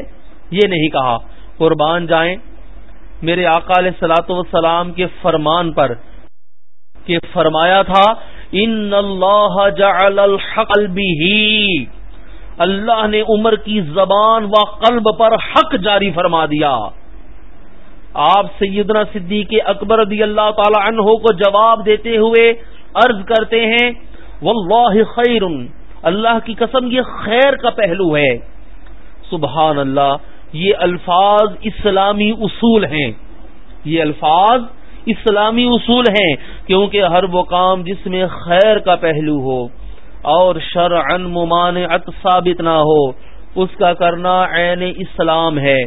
یہ نہیں کہا۔ قربان جائیں، میرے آقا علیہ سلاۃ وسلام کے فرمان پر کہ فرمایا تھا، ان اللہ جعل الحق بھی اللہ نے عمر کی زبان و قلب پر حق جاری فرما دیا۔ آپ سیدنا صدیق اکبر رضی اللہ تعالی عنہ کو جواب دیتے ہوئے عرض کرتے ہیں، واللہ خیر، اللہ کی قسم یہ خیر کا پہلو ہے۔ سبحان اللہ، یہ الفاظ اسلامی اصول ہیں۔ یہ الفاظ اسلامی اصول ہیں، کیونکہ ہر وہ کام جس میں خیر کا پہلو ہو۔ اور شرعن ممانعت ثابت نہ ہو، اس کا کرنا عین اسلام ہے۔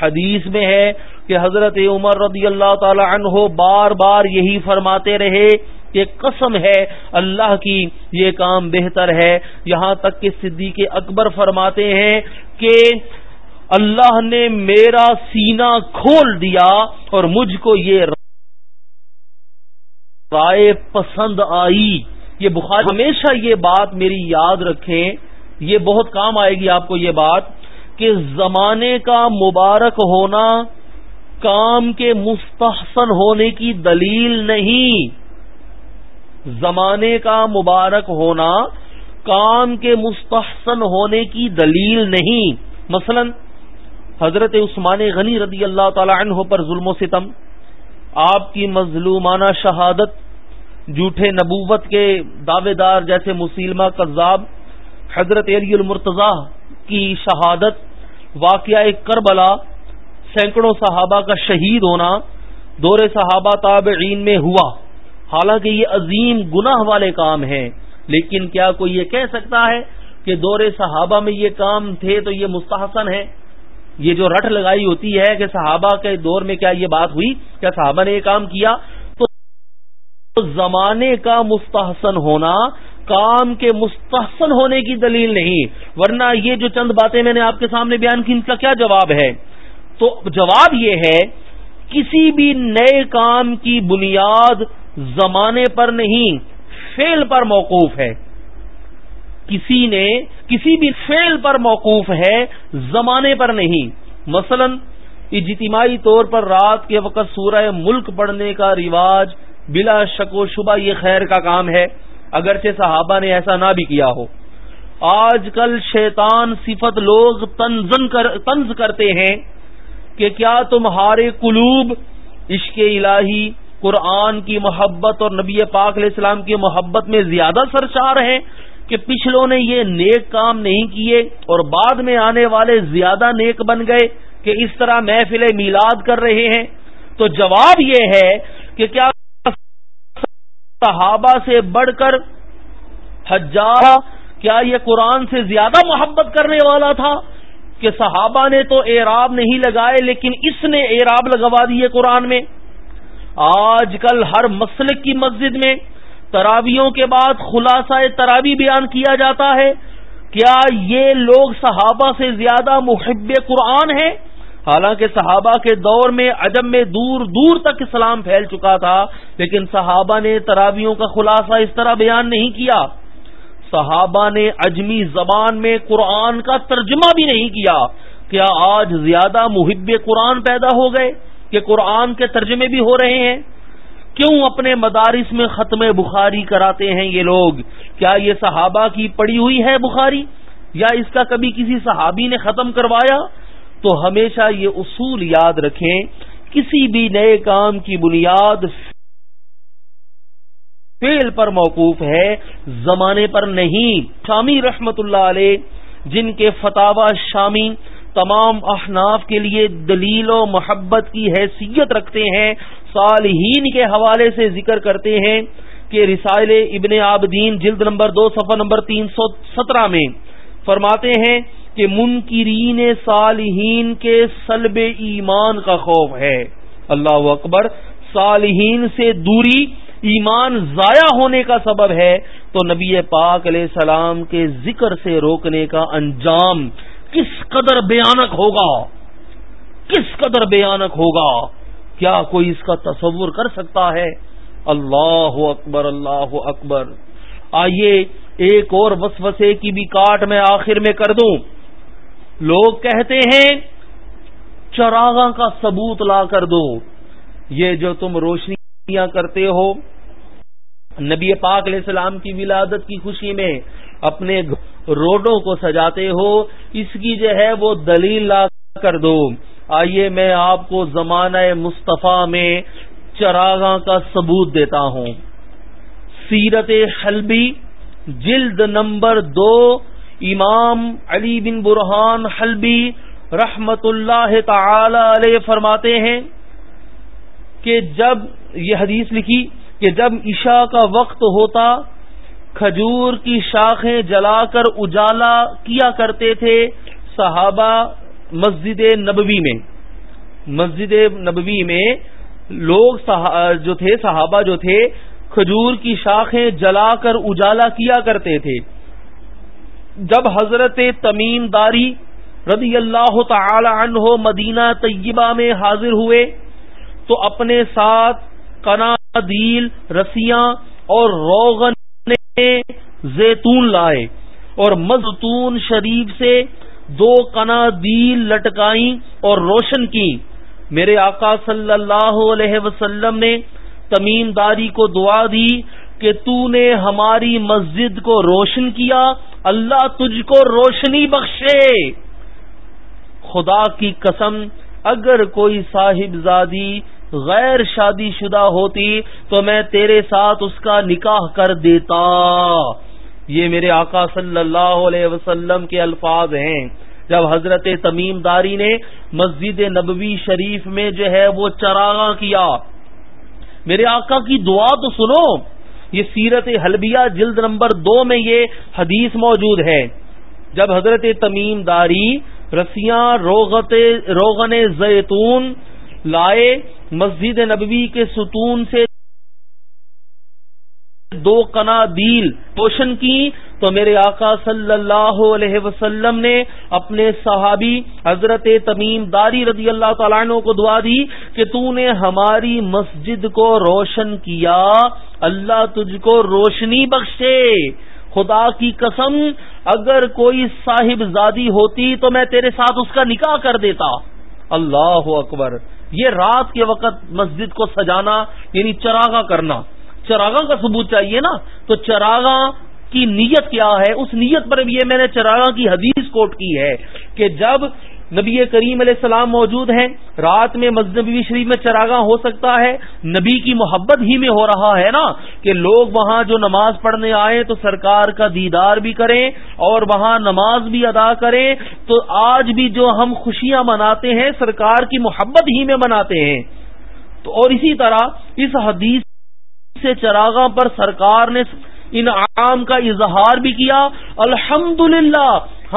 حدیث میں ہے کہ حضرت عمر رضی اللہ تعالی عنہ بار بار یہی فرماتے رہے کہ قسم ہے اللہ کی، یہ کام بہتر ہے۔ یہاں تک کہ صدیق اکبر فرماتے ہیں کہ اللہ نے میرا سینہ کھول دیا اور مجھ کو یہ رائے پسند آئی۔ یہ بخار ہمیشہ یہ بات میری یاد رکھیں، یہ بہت کام آئے گی آپ کو یہ بات، کہ زمانے کا مبارک ہونا کام کے مستحسن ہونے کی دلیل نہیں۔ زمانے کا مبارک ہونا کام کے مستحسن ہونے کی دلیل نہیں۔ مثلا، حضرت عثمان غنی رضی اللہ تعالی عنہ پر ظلم و ستم، آپ کی مظلومانہ شہادت جھوٹے نبوت کے دعوے دار جیسے مسلمہ قذاب حضرت علی المرتضی کی شہادت، واقعہ کربلا، سینکڑوں صحابہ کا شہید ہونا دور صحابہ تابعین میں ہوا۔ حالانکہ یہ عظیم گناہ والے کام ہیں، لیکن کیا کوئی یہ کہہ سکتا ہے کہ دور صحابہ میں یہ کام تھے تو یہ مستحسن ہے یہ جو رٹ لگائی ہوتی ہے کہ صحابہ کے دور میں کیا یہ بات ہوئی؟ کیا صحابہ نے یہ کام کیا؟ زمانے کا مستحسن ہونا کام کے مستحسن ہونے کی دلیل نہیں۔ ورنہ یہ جو چند باتیں میں نے آپ کے سامنے بیان کی، ان کا کیا جواب ہے؟ تو جواب یہ ہے، کسی بھی نئے کام کی بنیاد زمانے پر نہیں فیل پر موقوف ہے۔ کسی نے، کسی بھی فیل پر موقوف ہے، زمانے پر نہیں۔ مثلا، اجتماعی طور پر رات کے وقت سورہ ملک پڑھنے کا رواج بلا شک و شبہ یہ خیر کا کام ہے، اگرچہ صحابہ نے ایسا نہ بھی کیا ہو۔ آج کل شیطان صفت لوگ تنز کرتے ہیں کہ کیا تمہارے قلوب عشق الہی، قرآن کی محبت اور نبی پاک علیہ السلام کی محبت میں زیادہ سرچار ہیں کہ پچھلوں نے یہ نیک کام نہیں کیے اور بعد میں آنے والے زیادہ نیک بن گئے کہ اس طرح محفل میلاد کر رہے ہیں۔ تو جواب یہ ہے کہ کیا صحابہ سے بڑھ کر حجار کیا یہ قرآن سے زیادہ محبت کرنے والا تھا؟ کہ صحابہ نے تو اعراب نہیں لگائے، لیکن اس نے اعراب لگوا دیے قرآن میں۔ آج کل ہر مسلک کی مسجد میں تراویوں کے بعد خلاصہ تراوی بیان کیا جاتا ہے۔ کیا یہ لوگ صحابہ سے زیادہ محب قرآن ہیں؟ حالانکہ صحابہ کے دور میں عجم میں دور دور تک اسلام پھیل چکا تھا، لیکن صحابہ نے تراویوں کا خلاصہ اس طرح بیان نہیں کیا۔ صحابہ نے اجمی زبان میں قرآن کا ترجمہ بھی نہیں کیا کیا آج زیادہ محب قرآن پیدا ہو گئے، کہ قرآن کے ترجمے بھی ہو رہے ہیں۔ کیوں اپنے مدارس میں ختم بخاری کراتے ہیں یہ لوگ؟ کیا یہ صحابہ کی پڑی ہوئی ہے بخاری؟ یا اس کا کبھی کسی صحابی نے ختم کروایا؟ تو ہمیشہ یہ اصول یاد رکھیں، کسی بھی نئے کام کی بنیاد فیل پر موقوف ہے، زمانے پر نہیں۔ شامی رحمت اللہ علیہ، جن کے فتح شامی تمام احناف کے لیے دلیل و محبت کی حیثیت رکھتے ہیں، صالحین کے حوالے سے ذکر کرتے ہیں کہ رسائل ابن عابدین جلد نمبر دو، صفحہ نمبر تین سو سترہ میں فرماتے ہیں کہ منکرین صالحین کے سلب ایمان کا خوف ہے۔ اللہ اکبر، صالحین سے دوری ایمان ضائع ہونے کا سبب ہے۔ تو نبی پاک علیہ السلام کے ذکر سے روکنے کا انجام کس قدر بیانک ہوگا؟ کس قدر بیانک ہوگا؟ کیا کوئی اس کا تصور کر سکتا ہے؟ اللہ اکبر اللہ اکبر۔ آئیے ایک اور وسوسے کی بھی کاٹ میں آخر میں کر دوں۔ لوگ کہتے ہیں، چراغاں کا ثبوت لا کر دو۔ یہ جو تم روشنیاں کرتے ہو، نبی پاک علیہ السلام کی ولادت کی خوشی میں اپنے روڈوں کو سجاتے ہو، اس کی جو ہے وہ دلیل لا کر دو۔ آئیے میں آپ کو زمانہ مصطفیٰ میں چراغاں کا ثبوت دیتا ہوں۔ سیرت حلبی جلد نمبر دو امام علی بن برہان حلبی رحمت اللہ تعالی علیہ فرماتے ہیں کہ جب یہ حدیث لکھی کہ جب عشاء کا وقت ہوتا کھجور کی شاخیں جلا کر اجالا کیا کرتے تھے صحابہ مسجد نبوی میں۔ مسجد نبوی میں لوگ جو تھے صحابہ جو تھے کھجور کی شاخیں جلا کر اجالا کیا کرتے تھے۔ جب حضرت تمیم داری رضی اللہ تعالی عنہ مدینہ طیبہ میں حاضر ہوئے، تو اپنے ساتھ کنا دل رسیاں اور روغن زیتون لائے اور مزتون شریف سے دو کنا دیل لٹکائی اور روشن کی میرے آقا صلی اللہ علیہ وسلم نے تمیم داری کو دعا دی کہ تو نے ہماری مسجد کو روشن کیا اللہ تجھ کو روشنی بخشے۔ خدا کی قسم، اگر کوئی صاحب زادی غیر شادی شدہ ہوتی تو میں تیرے ساتھ اس کا نکاح کر دیتا۔ یہ میرے آقا صلی اللہ علیہ وسلم کے الفاظ ہیں۔ جب حضرت تمیم داری نے مسجد نبوی شریف میں جو ہے وہ چراغاں کیا، میرے آقا کی دعا تو سنو۔ یہ سیرت حلبیہ جلد نمبر دو میں یہ حدیث موجود ہے۔ جب حضرت تمیم داری رسیاں روغن زیتون لائے مسجد نبوی کے ستون سے دو کنا دیل روشن کی، تو میرے آقا صلی اللہ علیہ وسلم نے اپنے صحابی حضرت تمیم داری رضی اللہ تعالیٰ عنہ کو دعا دی کہ تو نے ہماری مسجد کو روشن کیا اللہ تجھ کو روشنی بخشے۔ خدا کی قسم، اگر کوئی صاحب زادی ہوتی تو میں تیرے ساتھ اس کا نکاح کر دیتا۔ اللہ اکبر۔ یہ رات کے وقت مسجد کو سجانا یعنی چراغا کرنا۔ چراغا کا ثبوت چاہیے نا؟ تو چراغا کی نیت کیا ہے؟ اس نیت پر یہ میں نے چراغا کی حدیث کوٹ کی ہے کہ جب نبی کریم علیہ السلام موجود ہیں۔ رات میں مسجد شریف میں چراغاں ہو سکتا ہے۔ نبی کی محبت ہی میں ہو رہا ہے نا کہ لوگ وہاں جو نماز پڑھنے آئے تو سرکار کا دیدار بھی کریں اور وہاں نماز بھی ادا کریں۔ تو آج بھی جو ہم خوشیاں مناتے ہیں، سرکار کی محبت ہی میں مناتے ہیں۔ تو اور اسی طرح اس حدیث سے چراغاں پر سرکار نے انعام کا اظہار بھی کیا۔ الحمد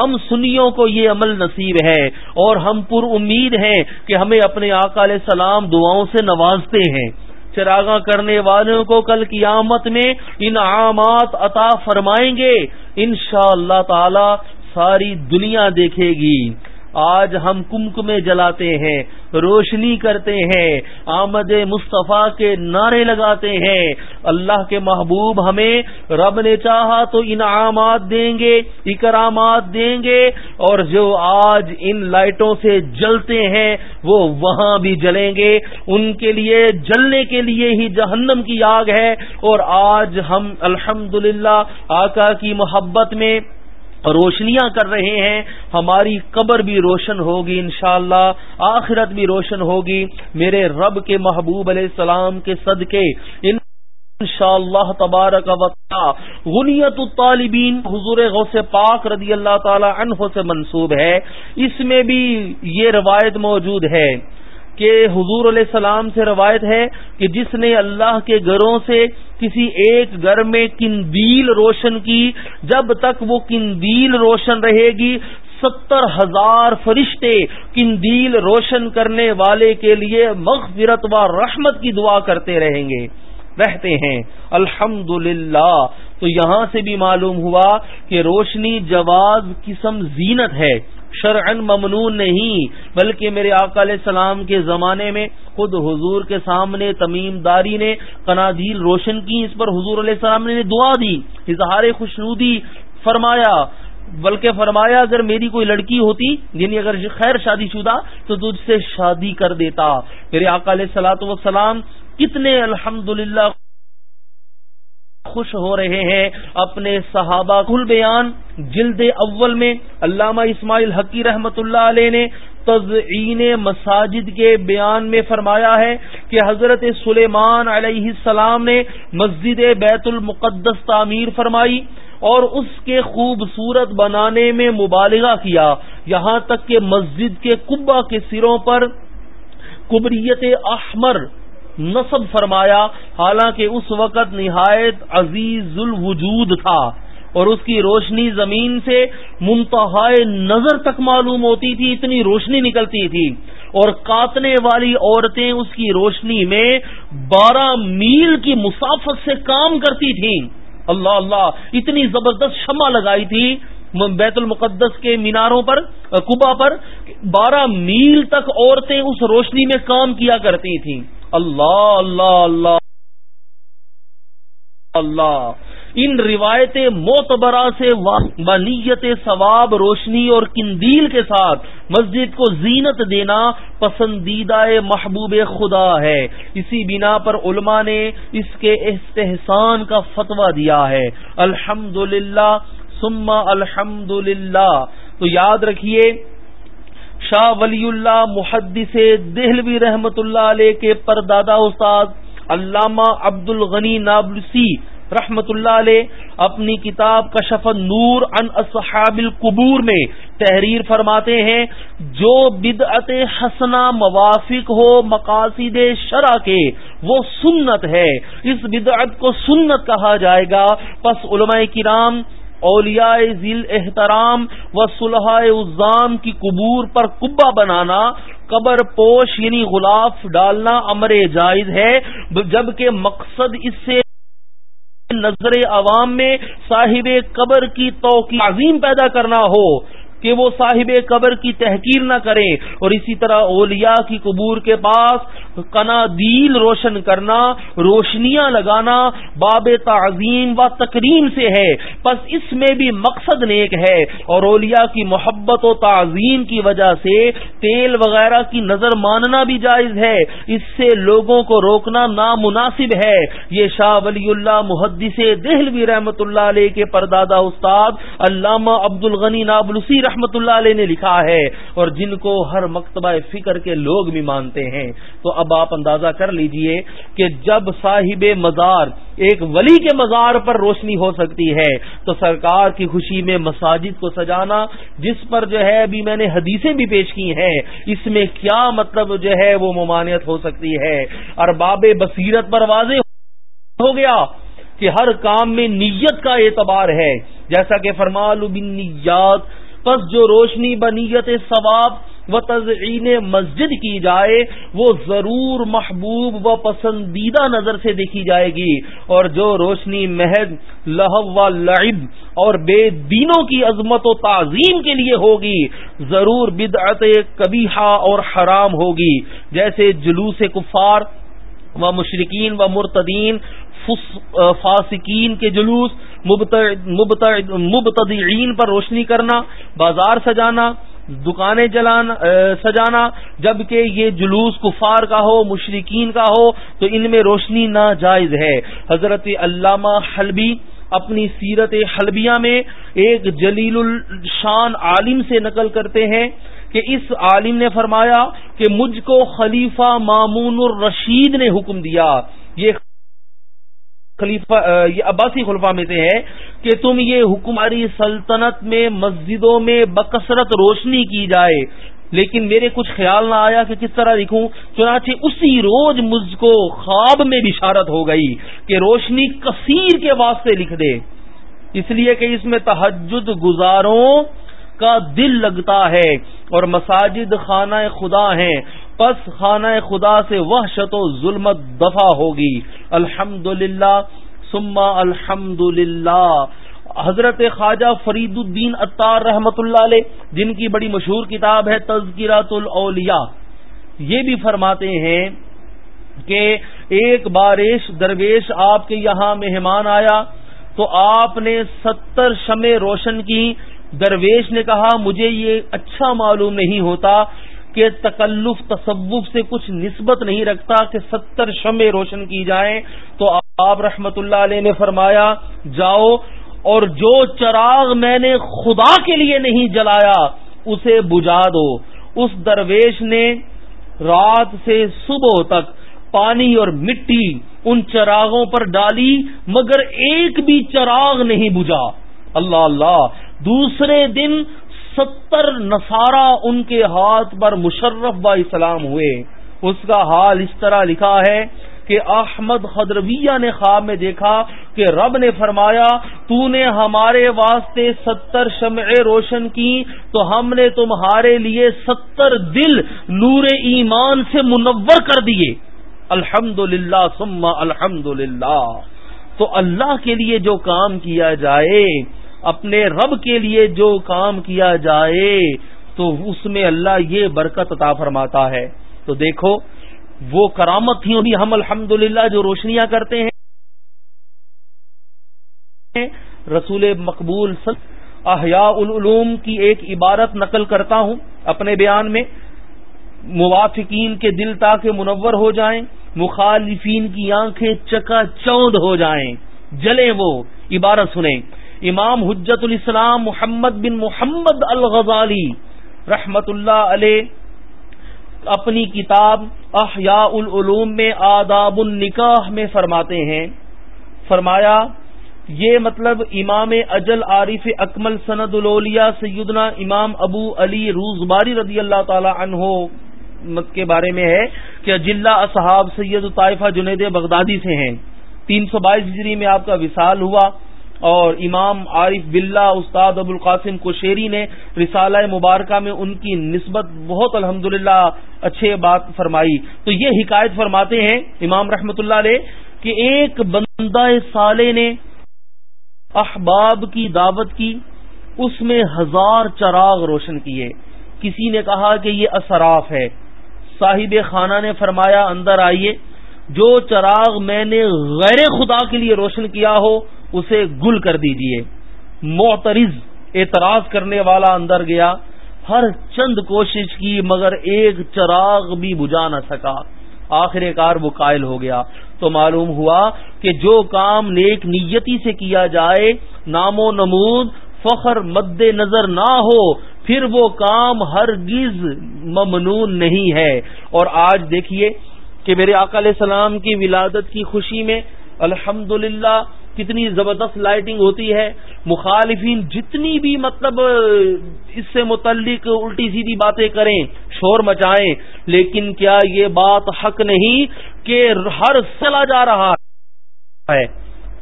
ہم سنیوں کو یہ عمل نصیب ہے اور ہم پر امید ہیں کہ ہمیں اپنے آقا علیہ السلام دعاؤں سے نوازتے ہیں۔ چراغاں کرنے والوں کو کل قیامت میں انعامات عطا فرمائیں گے۔ انشاء اللہ تعالی ساری دنیا دیکھے گی۔ آج ہم کمکمے جلاتے ہیں، روشنی کرتے ہیں، آمد مصطفیٰ کے نعرے لگاتے ہیں۔ اللہ کے محبوب ہمیں رب نے چاہا تو انعامات دیں گے، اکرامات دیں گے، اور جو آج ان لائٹوں سے جلتے ہیں، وہ وہاں بھی جلیں گے۔ ان کے لیے، جلنے کے لیے ہی جہنم کی آگ ہے۔ اور آج ہم الحمد آقا کی محبت میں روشنیاں کر رہے ہیں، ہماری قبر بھی روشن ہوگی انشاءاللہ، آخرت بھی روشن ہوگی۔ میرے رب کے محبوب علیہ السلام کے صدقے ان شاء اللہ تبارک غنیت الطالبین، حضور غوث پاک رضی اللہ تعالی عنہ سے منسوب ہے۔ اس میں بھی یہ روایت موجود ہے کہ حضور علیہ السلام سے روایت ہے کہ جس نے اللہ کے گھروں سے کسی ایک گھر میں کندیل روشن کی، جب تک وہ کندیل روشن رہے گی، ستر ہزار فرشتے کندیل روشن کرنے والے کے لیے مغفرت و رحمت کی دعا کرتے رہیں گے، رہتے ہیں۔ الحمد تو یہاں سے بھی معلوم ہوا کہ روشنی جواز قسم زینت ہے۔ شرعن ممنون نہیں، بلکہ میرے آقا علیہ السلام کے زمانے میں خود حضور کے سامنے تمیم داری نے قنادیل روشن کی، اس پر حضور علیہ السلام نے دعا دی، اظہار خوشنودی فرمایا۔ بلکہ فرمایا، اگر میری کوئی لڑکی ہوتی یعنی اگر خیر شادی شدہ، تو تجھ سے شادی کر دیتا۔ میرے آقا علیہ السلاۃ وسلام کتنے الحمد خوش ہو رہے ہیں اپنے صحابہ کل بیان جلد اول میں علامہ اسماعیل حقی رحمت اللہ علیہ نے تزئین مساجد کے بیان میں فرمایا ہے کہ حضرت سلیمان علیہ السلام نے مسجد بیت المقدس تعمیر فرمائی اور اس کے خوبصورت بنانے میں مبالغہ کیا۔ یہاں تک کہ مسجد کے کبا کے سروں پر کبریت احمر نصب فرمایا، حالانکہ اس وقت نہایت عزیز الوجود تھا اور اس کی روشنی زمین سے منتہا نظر تک معلوم ہوتی تھی، اتنی روشنی نکلتی تھی۔ اور کاتنے والی عورتیں اس کی روشنی میں بارہ میل کی مسافت سے کام کرتی تھیں۔ اللہ اللہ، اتنی زبردست شمع لگائی تھی۔ بیت المقدس کے میناروں پر کبا پر بارہ میل تک عورتیں اس روشنی میں کام کیا کرتی تھیں۔ اللہ اللہ اللہ اللہ۔ ان روایت موتبرا سے بنیت ثواب، روشنی اور کندیل کے ساتھ مسجد کو زینت دینا پسندیدہ محبوب خدا ہے۔ اسی بنا پر علماء نے اس کے استحسان کا فتویٰ دیا ہے۔ الحمد للہ سما الحمد للہ تو یاد رکھیے شاہ ولی اللہ محدث دہلوی رحمت اللہ علیہ کے پردادا استاد علامہ عبد الغنی نابلسی رحمت اللہ علیہ اپنی کتاب کشف نور ان اصحاب القبور میں تحریر فرماتے ہیں، جو بدعت حسنا موافق ہو مقاصد شرع کے، وہ سنت ہے۔ اس بدعت کو سنت کہا جائے گا۔ پس علماء کرام اولیاء ذیل احترام و صلح الزام کی قبور پر کبا بنانا، قبر پوش یعنی غلاف ڈالنا امر جائز ہے، جبکہ مقصد اس سے نظر عوام میں صاحب قبر کی توقع عظیم پیدا کرنا ہو کہ وہ صاحب قبر کی تحقیر نہ کریں۔ اور اسی طرح اولیاء کی قبور کے پاس قنادیل روشن کرنا، روشنیاں لگانا باب تعظیم و تکریم سے ہے۔ پس اس میں بھی مقصد نیک ہے۔ اور اولیاء کی محبت و تعظیم کی وجہ سے تیل وغیرہ کی نظر ماننا بھی جائز ہے۔ اس سے لوگوں کو روکنا نامناسب ہے۔ یہ شاہ ولی اللہ محدث دہلوی رحمت اللہ علیہ کے پردادا استاد علامہ عبد الغنی نابلسی رحمت اللہ علیہ نے لکھا ہے۔ اور جن کو ہر مکتبہ فکر کے لوگ بھی مانتے ہیں۔ تو اب آپ اندازہ کر لیجیے کہ جب صاحب مزار ایک ولی کے مزار پر روشنی ہو سکتی ہے، تو سرکار کی خوشی میں مساجد کو سجانا، جس پر جو ہے ابھی میں نے حدیثیں بھی پیش کی ہیں، اس میں کیا مطلب جو ہے وہ ممانعت ہو سکتی ہے؟ اور باب بصیرت پر واضح ہو گیا کہ ہر کام میں نیت کا اعتبار ہے۔ جیسا کہ فرمال بن نیات پس جو روشنی بنیت ثواب و تزئین مسجد کی جائے، وہ ضرور محبوب و پسندیدہ نظر سے دیکھی جائے گی۔ اور جو روشنی محض لہو و لعب اور بے دینوں کی عظمت و تعظیم کے لیے ہوگی، ضرور بدعت کبیحہ اور حرام ہوگی۔ جیسے جلوس کفار و مشرقین و مرتدین فاسقین کے جلوس مبتدعین پر روشنی کرنا، بازار سجانا دکانیں جلانا سجانا، جبکہ یہ جلوس کفار کا ہو مشرقین کا ہو، تو ان میں روشنی ناجائز ہے۔ حضرت علامہ حلبی اپنی سیرت حلبیہ میں ایک جلیل الشان عالم سے نقل کرتے ہیں کہ اس عالم نے فرمایا کہ مجھ کو خلیفہ مامون الرشید نے حکم دیا۔ یہ خلیفہ یہ عباسی خلفہ میں سے ہے کہ تم یہ حکماری سلطنت میں مسجدوں میں بکثرت روشنی کی جائے۔ لیکن میرے کچھ خیال نہ آیا کہ کس طرح لکھوں۔ چنانچہ اسی روز مجھ کو خواب میں بشارت ہو گئی کہ روشنی کثیر کے واسطے لکھ دے۔ اس لیے کہ اس میں تحجد گزاروں کا دل لگتا ہے اور مساجد خانہ خدا ہیں۔ پس خانہ خدا سے وحشت و ظلمت دفع ہوگی۔ الحمد للہ سما الحمد للہ حضرت خواجہ فرید الدین اطار رحمت اللہ علیہ، جن کی بڑی مشہور کتاب ہے تذکرات الاولیاء، یہ بھی فرماتے ہیں کہ ایک بارش درویش آپ کے یہاں مہمان آیا تو آپ نے ستر شمع روشن کی۔ درویش نے کہا، مجھے یہ اچھا معلوم نہیں ہوتا کہ تکلف تصوف سے کچھ نسبت نہیں رکھتا کہ ستر شمع روشن کی جائیں، تو آپ رحمت اللہ علیہ نے فرمایا، جاؤ اور جو چراغ میں نے خدا کے لیے نہیں جلایا، اسے بجا دو۔ اس درویش نے رات سے صبح تک پانی اور مٹی ان چراغوں پر ڈالی، مگر ایک بھی چراغ نہیں بجا اللہ اللہ، دوسرے دن ستر نصارہ ان کے ہاتھ پر مشرف با اسلام ہوئے۔ اس کا حال اس طرح لکھا ہے کہ احمد خدرویہ نے خواب میں دیکھا کہ رب نے فرمایا، تو نے ہمارے واسطے ستر شمع روشن کی، تو ہم نے تمہارے لیے ستر دل نور ایمان سے منور کر دیے۔ الحمد للہ سما الحمد للہ تو اللہ کے لیے جو کام کیا جائے اپنے رب کے لیے جو کام کیا جائے تو اس میں اللہ یہ برکت عطا فرماتا ہے۔ تو دیکھو، وہ کرامت تھی بھی ہم الحمد جو روشنیاں کرتے ہیں۔ رسول مقبول احیاء العلوم کی ایک عبارت نقل کرتا ہوں اپنے بیان میں۔ موافقین کے دل تاکہ منور ہو جائیں، مخالفین کی آنکھیں چکا چوند ہو جائیں۔ جلیں وہ، عبارت سنیں۔ امام حجت الاسلام محمد بن محمد الغزالی رحمت اللہ علیہ اپنی کتاب احیاء العلوم میں آداب النکاح میں فرماتے ہیں۔ فرمایا، یہ مطلب امام اجل عارف اکمل سند الولیا سیدنا امام ابو علی روزباری رضی اللہ تعالی عنہ کے بارے میں ہے کہ اجلا اصحاب سید طائفہ جنید بغدادی سے ہیں۔ تین سو بائیس ہجری میں آپ کا وصال ہوا۔ اور امام عارف بلّہ استاد ابو القاسم کوشیری نے رسالہ مبارکہ میں ان کی نسبت بہت الحمد اچھے بات فرمائی۔ تو یہ حکایت فرماتے ہیں امام رحمت اللہ علیہ کہ ایک بندہ سالے نے احباب کی دعوت کی، اس میں ہزار چراغ روشن کیے۔ کسی نے کہا کہ یہ اثراف ہے۔ صاحب خانہ نے فرمایا، اندر آئیے۔ جو چراغ میں نے غیر خدا کے لیے روشن کیا ہو اسے گل کر دیجیے۔ معترض اعتراض کرنے والا اندر گیا۔ ہر چند کوشش کی مگر ایک چراغ بھی بجھا نہ سکا۔ آخر کار وہ قائل ہو گیا۔ تو معلوم ہوا کہ جو کام نیک نیتی سے کیا جائے، نام و نمود، فخر مد نظر نہ ہو، پھر وہ کام ہرگز ممنون نہیں ہے۔ اور آج دیکھیے کہ میرے آقا علیہ السلام کی ولادت کی خوشی میں الحمد کتنی زبردست لائٹنگ ہوتی ہے، مخالفین جتنی بھی مطلب اس سے متعلق الٹی سیدھی باتیں کریں، شور مچائیں، لیکن کیا یہ بات حق نہیں کہ ہر سلا جا رہا ہے؟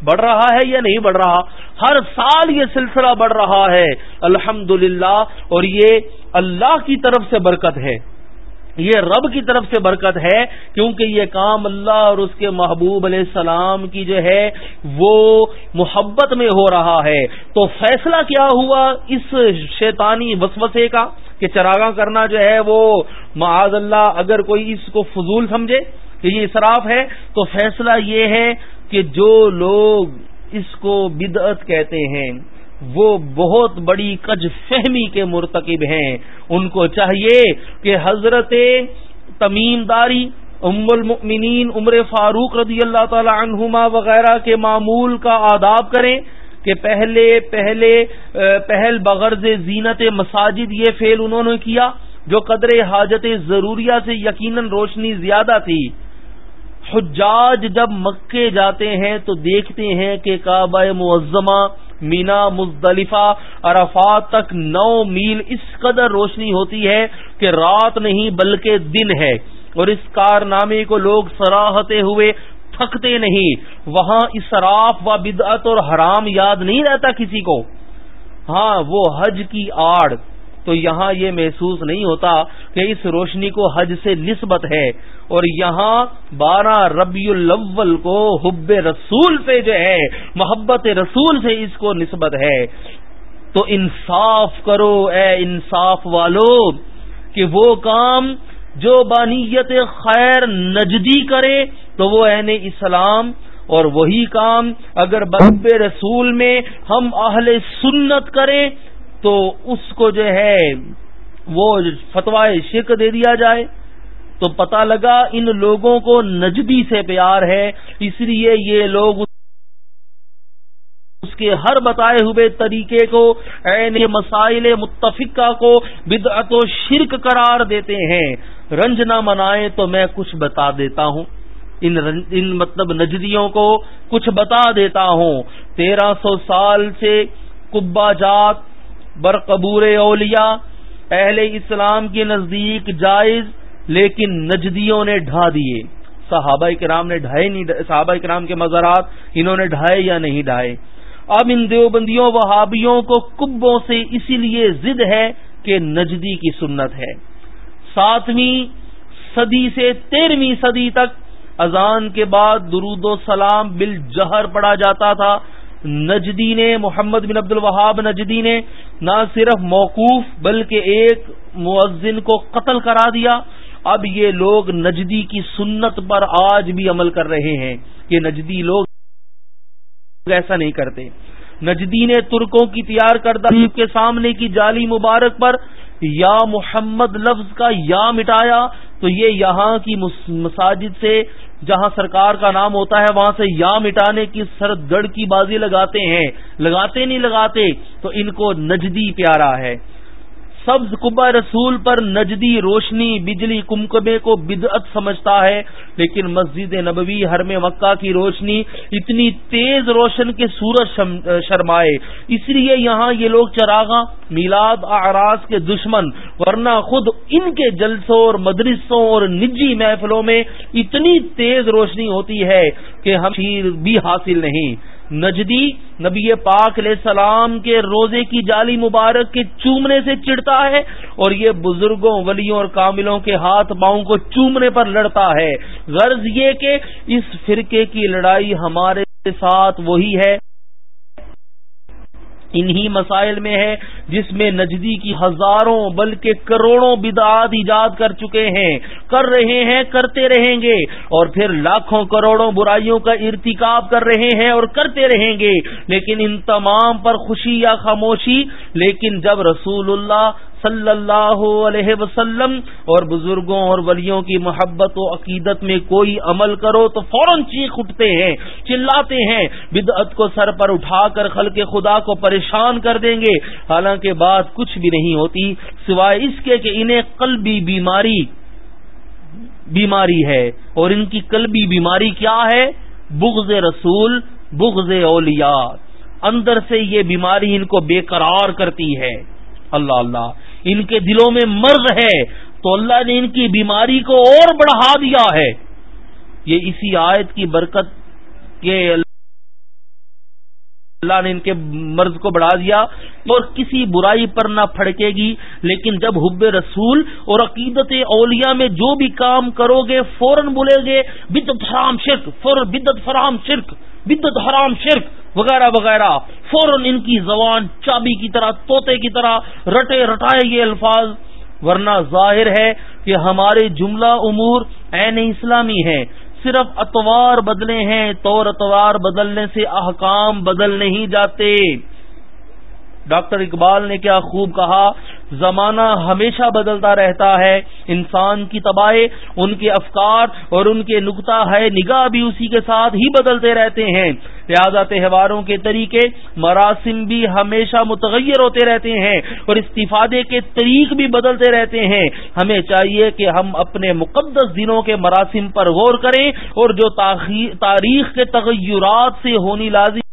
بڑھ رہا ہے یا نہیں بڑھ رہا؟ ہر سال یہ سلسلہ بڑھ رہا ہے الحمد اور یہ اللہ کی طرف سے برکت ہے۔ یہ رب کی طرف سے برکت ہے، کیونکہ یہ کام اللہ اور اس کے محبوب علیہ السلام کی جو ہے، وہ محبت میں ہو رہا ہے۔ تو فیصلہ کیا ہوا اس شیطانی وسوسے کا کہ چراغاں کرنا جو ہے، وہ معاذ اللہ اگر کوئی اس کو فضول سمجھے کہ یہ اصراف ہے، تو فیصلہ یہ ہے کہ جو لوگ اس کو بدعت کہتے ہیں وہ بہت بڑی کج فہمی کے مرتکب ہیں۔ ان کو چاہیے کہ حضرت تمیم داری ام المؤمنین، عمر فاروق رضی اللہ تعالی عنہما وغیرہ کے معمول کا آداب کریں کہ پہلے پہلے پہل بغرض زینت مساجد یہ فعل انہوں نے کیا جو قدر حاجت ضروریہ سے یقیناً روشنی زیادہ تھی۔ حجاج جب مکے جاتے ہیں تو دیکھتے ہیں کہ کعبہ معظمہ مینا مزدلفہ عرفات تک نو میل اس قدر روشنی ہوتی ہے کہ رات نہیں بلکہ دن ہے اور اس کارنامے کو لوگ سراہتے ہوئے تھکتے نہیں۔ وہاں اسراف و بدعت اور حرام یاد نہیں رہتا کسی کو۔ ہاں وہ حج کی آڑ۔ تو یہاں یہ محسوس نہیں ہوتا کہ اس روشنی کو حج سے نسبت ہے اور یہاں بارہ ربیع الاول کو حب رسول سے جو ہے، محبت رسول سے اس کو نسبت ہے۔ تو انصاف کرو اے انصاف والو کہ وہ کام جو بانیت خیر نجدی کرے تو وہ عین اسلام اور وہی کام اگر بب رسول میں ہم اہل سنت کریں تو اس کو جو ہے وہ فتوائے شرک دے دیا جائے۔ تو پتہ لگا ان لوگوں کو نجدی سے پیار ہے، اس لیے یہ لوگ اس کے ہر بتائے ہوئے طریقے کو، عین مسائل متفقہ کو بدعت و شرک قرار دیتے ہیں۔ رنج نہ منائے تو میں کچھ بتا دیتا ہوں۔ ان ان مطلب نجدیوں کو کچھ بتا دیتا ہوں۔ تیرہ سو سال سے کبا جات برقبور اولیاء، اہل اسلام کے نزدیک جائز، لیکن نجدیوں نے ڈھا دیے۔ صحابہ کرام نے ڈھائے نہیں، صحابہ کرام کے مزارات انہوں نے ڈھائے یا نہیں ڈھائے؟ اب ان دیوبندیوں، وہابیوں کو کبوں سے اسی لیے ضد ہے کہ نجدی کی سنت ہے۔ ساتویں صدی سے تیرہویں صدی تک اذان کے بعد درود و سلام بل جہر پڑا جاتا تھا۔ نجدی نے، محمد بن عبد الوہاب نجدی نے نہ صرف موقوف بلکہ ایک مؤذن کو قتل کرا دیا۔ اب یہ لوگ نجدی کی سنت پر آج بھی عمل کر رہے ہیں۔ یہ نجدی لوگ ایسا نہیں کرتے۔ نجدی نے ترکوں کی تیار کردہ کے سامنے کی جالی مبارک پر یا محمد لفظ کا یا مٹایا تو یہ یہاں کی مساجد سے جہاں سرکار کا نام ہوتا ہے، وہاں سے یا مٹانے کی سرد گڑھ کی بازی لگاتے ہیں۔ لگاتے نہیں لگاتے، تو ان کو نجدی پیارا ہے۔ سبز کبا رسول پر نجدی روشنی بجلی کمکمے کو بدعت سمجھتا ہے، لیکن مسجد نبوی ہر میں مکہ کی روشنی اتنی تیز روشن کے سورج شرمائے۔ اس لیے یہاں یہ لوگ چراغاں، میلاد، اعراض کے دشمن، ورنہ خود ان کے جلسوں اور مدرسوں اور نجی محفلوں میں اتنی تیز روشنی ہوتی ہے کہ ہم بھی حاصل نہیں۔ نجدی نبی پاک علیہ السلام کے روزے کی جالی مبارک کے چومنے سے چڑتا ہے اور یہ بزرگوں، ولیوں اور کاملوں کے ہاتھ پاؤں کو چومنے پر لڑتا ہے۔ غرض یہ کہ اس فرقے کی لڑائی ہمارے ساتھ وہی ہے انہی مسائل میں ہے جس میں نجدی کی ہزاروں بلکہ کروڑوں بدعات ایجاد کر چکے ہیں۔ کر رہے ہیں، کرتے رہیں گے۔ اور پھر لاکھوں کروڑوں برائیوں کا ارتکاب کر رہے ہیں اور کرتے رہیں گے۔ لیکن ان تمام پر خوشی یا خاموشی، لیکن جب رسول اللہ صلی اللہ علیہ وسلم، اور بزرگوں اور ولیوں کی محبت و عقیدت میں کوئی عمل کرو تو فوراً چیخ اٹھتے ہیں، چلاتے ہیں، بدعت کو سر پر اٹھا کر خلق خدا کو پریشان کر دیں گے۔ حالانکہ بات کچھ بھی نہیں ہوتی، سوائے اس کے کہ انہیں قلبی بیماری بیماری ہے۔ اور ان کی قلبی بیماری کیا ہے؟ بغض رسول، بغض اولیاء۔ اندر سے یہ بیماری ان کو بے قرار کرتی ہے۔ اللہ اللہ، ان کے دلوں میں مرض ہے، تو اللہ نے ان کی بیماری کو اور بڑھا دیا ہے۔ یہ اسی آیت کی برکت کے اللہ نے ان کے مرض کو بڑھا دیا۔ اور کسی برائی پر نہ پھڑکے گی، لیکن جب حب رسول اور عقیدت اولیاء میں جو بھی کام کرو گے، فوراً بولے گے بدت حرام شرک، فوراً بدت فرام شرک بدت حرام شرک۔ وغیرہ وغیرہ۔ فوراً ان کی زبان چابی کی طرح توتے کی طرح رٹے، رٹائے یہ الفاظ۔ ورنہ ظاہر ہے کہ ہمارے جملہ امور عین اسلامی ہیں۔ صرف اتوار بدلے ہیں، طور اتوار بدلنے سے احکام بدل نہیں جاتے۔ ڈاکٹر اقبال نے کیا خوب کہا، زمانہ ہمیشہ بدلتا رہتا ہے، انسان کی تباہی، ان کے افکار اور ان کے نقطہ ہے، نگاہ بھی اسی کے ساتھ ہی بدلتے رہتے ہیں۔ لہذا تہواروں کے طریقے مراسم بھی ہمیشہ متغیر ہوتے رہتے ہیں اور استفادے کے طریق بھی بدلتے رہتے ہیں۔ ہمیں چاہیے کہ ہم اپنے مقدس دنوں کے مراسم پر غور کریں اور جو تاریخ کے تغیرات سے ہونی لازم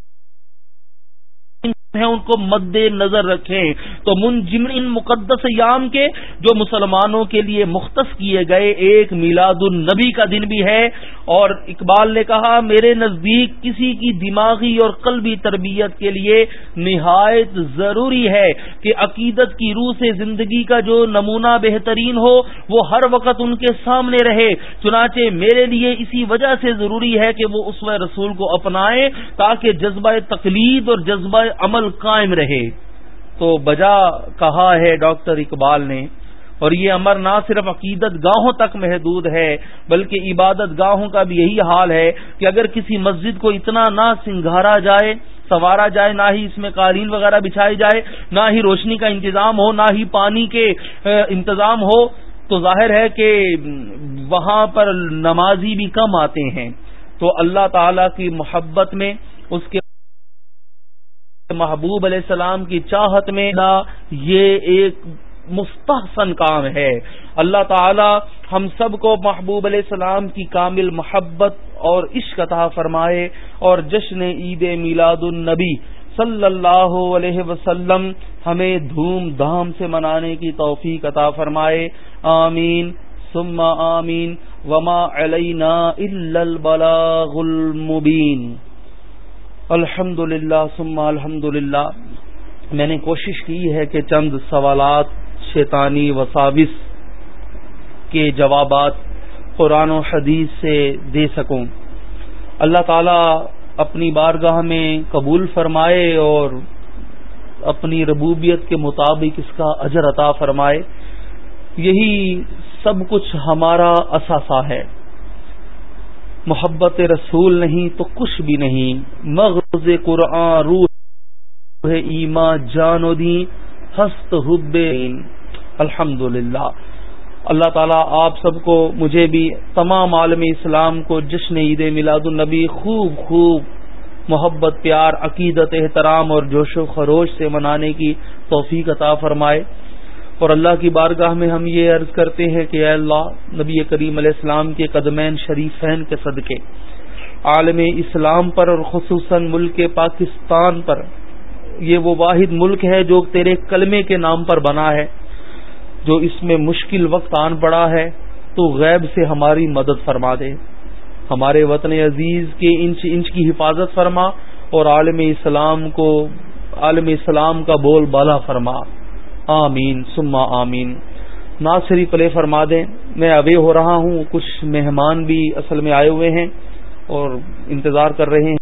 ہیں، ان کو مد نظر رکھیں۔ تو منجم ان مقدس یام کے جو مسلمانوں کے لیے مختص کیے گئے ایک میلاد النبی کا دن بھی ہے۔ اور اقبال نے کہا، میرے نزدیک کسی کی دماغی اور قلبی تربیت کے لیے نہایت ضروری ہے کہ عقیدت کی روح سے زندگی کا جو نمونہ بہترین ہو، وہ ہر وقت ان کے سامنے رہے۔ چنانچہ میرے لیے اسی وجہ سے ضروری ہے کہ وہ اس رسول کو اپنائیں تاکہ جذبہ تقلید اور جذبہ عمل عمل قائم رہے۔ تو بجا کہا ہے ڈاکٹر اقبال نے، اور یہ امر نہ صرف عقیدت گاہوں تک محدود ہے، بلکہ عبادت گاہوں کا بھی یہی حال ہے کہ اگر کسی مسجد کو اتنا نہ سنگھارا جائے، سوارا جائے، نہ ہی اس میں قالین وغیرہ بچھائی جائے، نہ ہی روشنی کا انتظام ہو، نہ ہی پانی کے انتظام ہو، تو ظاہر ہے کہ وہاں پر نمازی بھی کم آتے ہیں۔ تو اللہ تعالی کی محبت میں اس کے محبوب علیہ السلام کی چاہت میں یہ ایک مستحسن کام ہے۔ اللہ تعالی ہم سب کو محبوب علیہ السلام کی کامل محبت اور عشق عطا فرمائے اور جشن عید میلاد النبی صلی اللہ علیہ وسلم ہمیں دھوم دھام سے منانے کی توفیق عطا فرمائے۔ آمین۔ ثم آمین۔ وما علینا الا البلاغ المبین۔ الحمد للہ سما الحمد للہ میں نے کوشش کی ہے کہ چند سوالات شیطانی وساوس کے جوابات قرآن و حدیث سے دے سکوں۔ اللہ تعالی اپنی بارگاہ میں قبول فرمائے اور اپنی ربوبیت کے مطابق اس کا اجر عطا فرمائے۔ یہی سب کچھ ہمارا اثاثہ ہے۔ محبت رسول نہیں تو کچھ بھی نہیں۔ مغز قرآن، روح ایما جانو دی ہست حب الحمد للہ اللہ تعالیٰ آپ سب کو، مجھے بھی تمام عالم اسلام کو جشن عید میلاد النبی خوب خوب محبت، پیار، عقیدت، احترام اور جوش و خروش سے منانے کی توفیق عطا فرمائے۔ اور اللہ کی بارگاہ میں ہم یہ عرض کرتے ہیں کہ اے اللہ، نبی کریم علیہ السلام کے قدمین شریفین کے صدقے، عالم اسلام پر اور خصوصاً ملک پاکستان پر، یہ وہ واحد ملک ہے جو تیرے کلمے کے نام پر بنا ہے، جو اس میں مشکل وقت آن پڑا ہے، تو غیب سے ہماری مدد فرما دے۔ ہمارے وطن عزیز کے انچ انچ کی حفاظت فرما اور عالم اسلام کو، عالم اسلام کا بول بالا فرما۔ آمین سما آمین۔ نا شریف پلے فرما دیں، میں اوے ہو رہا ہوں، کچھ مہمان بھی اصل میں آئے ہوئے ہیں اور انتظار کر رہے ہیں۔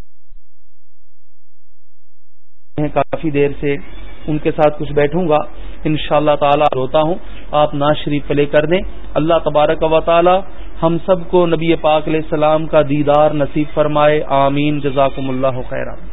کافی دیر سے ان کے ساتھ کچھ بیٹھوں گا۔ ان شاء اللہ تعالیٰ روتا ہوں۔ آپ ناز شریف پلے کر دیں۔ اللہ تبارک و تعالی ہم سب کو نبی پاک علیہ السلام کا دیدار نصیب فرمائے۔ آمین۔ جزاکم اللہ خیرہ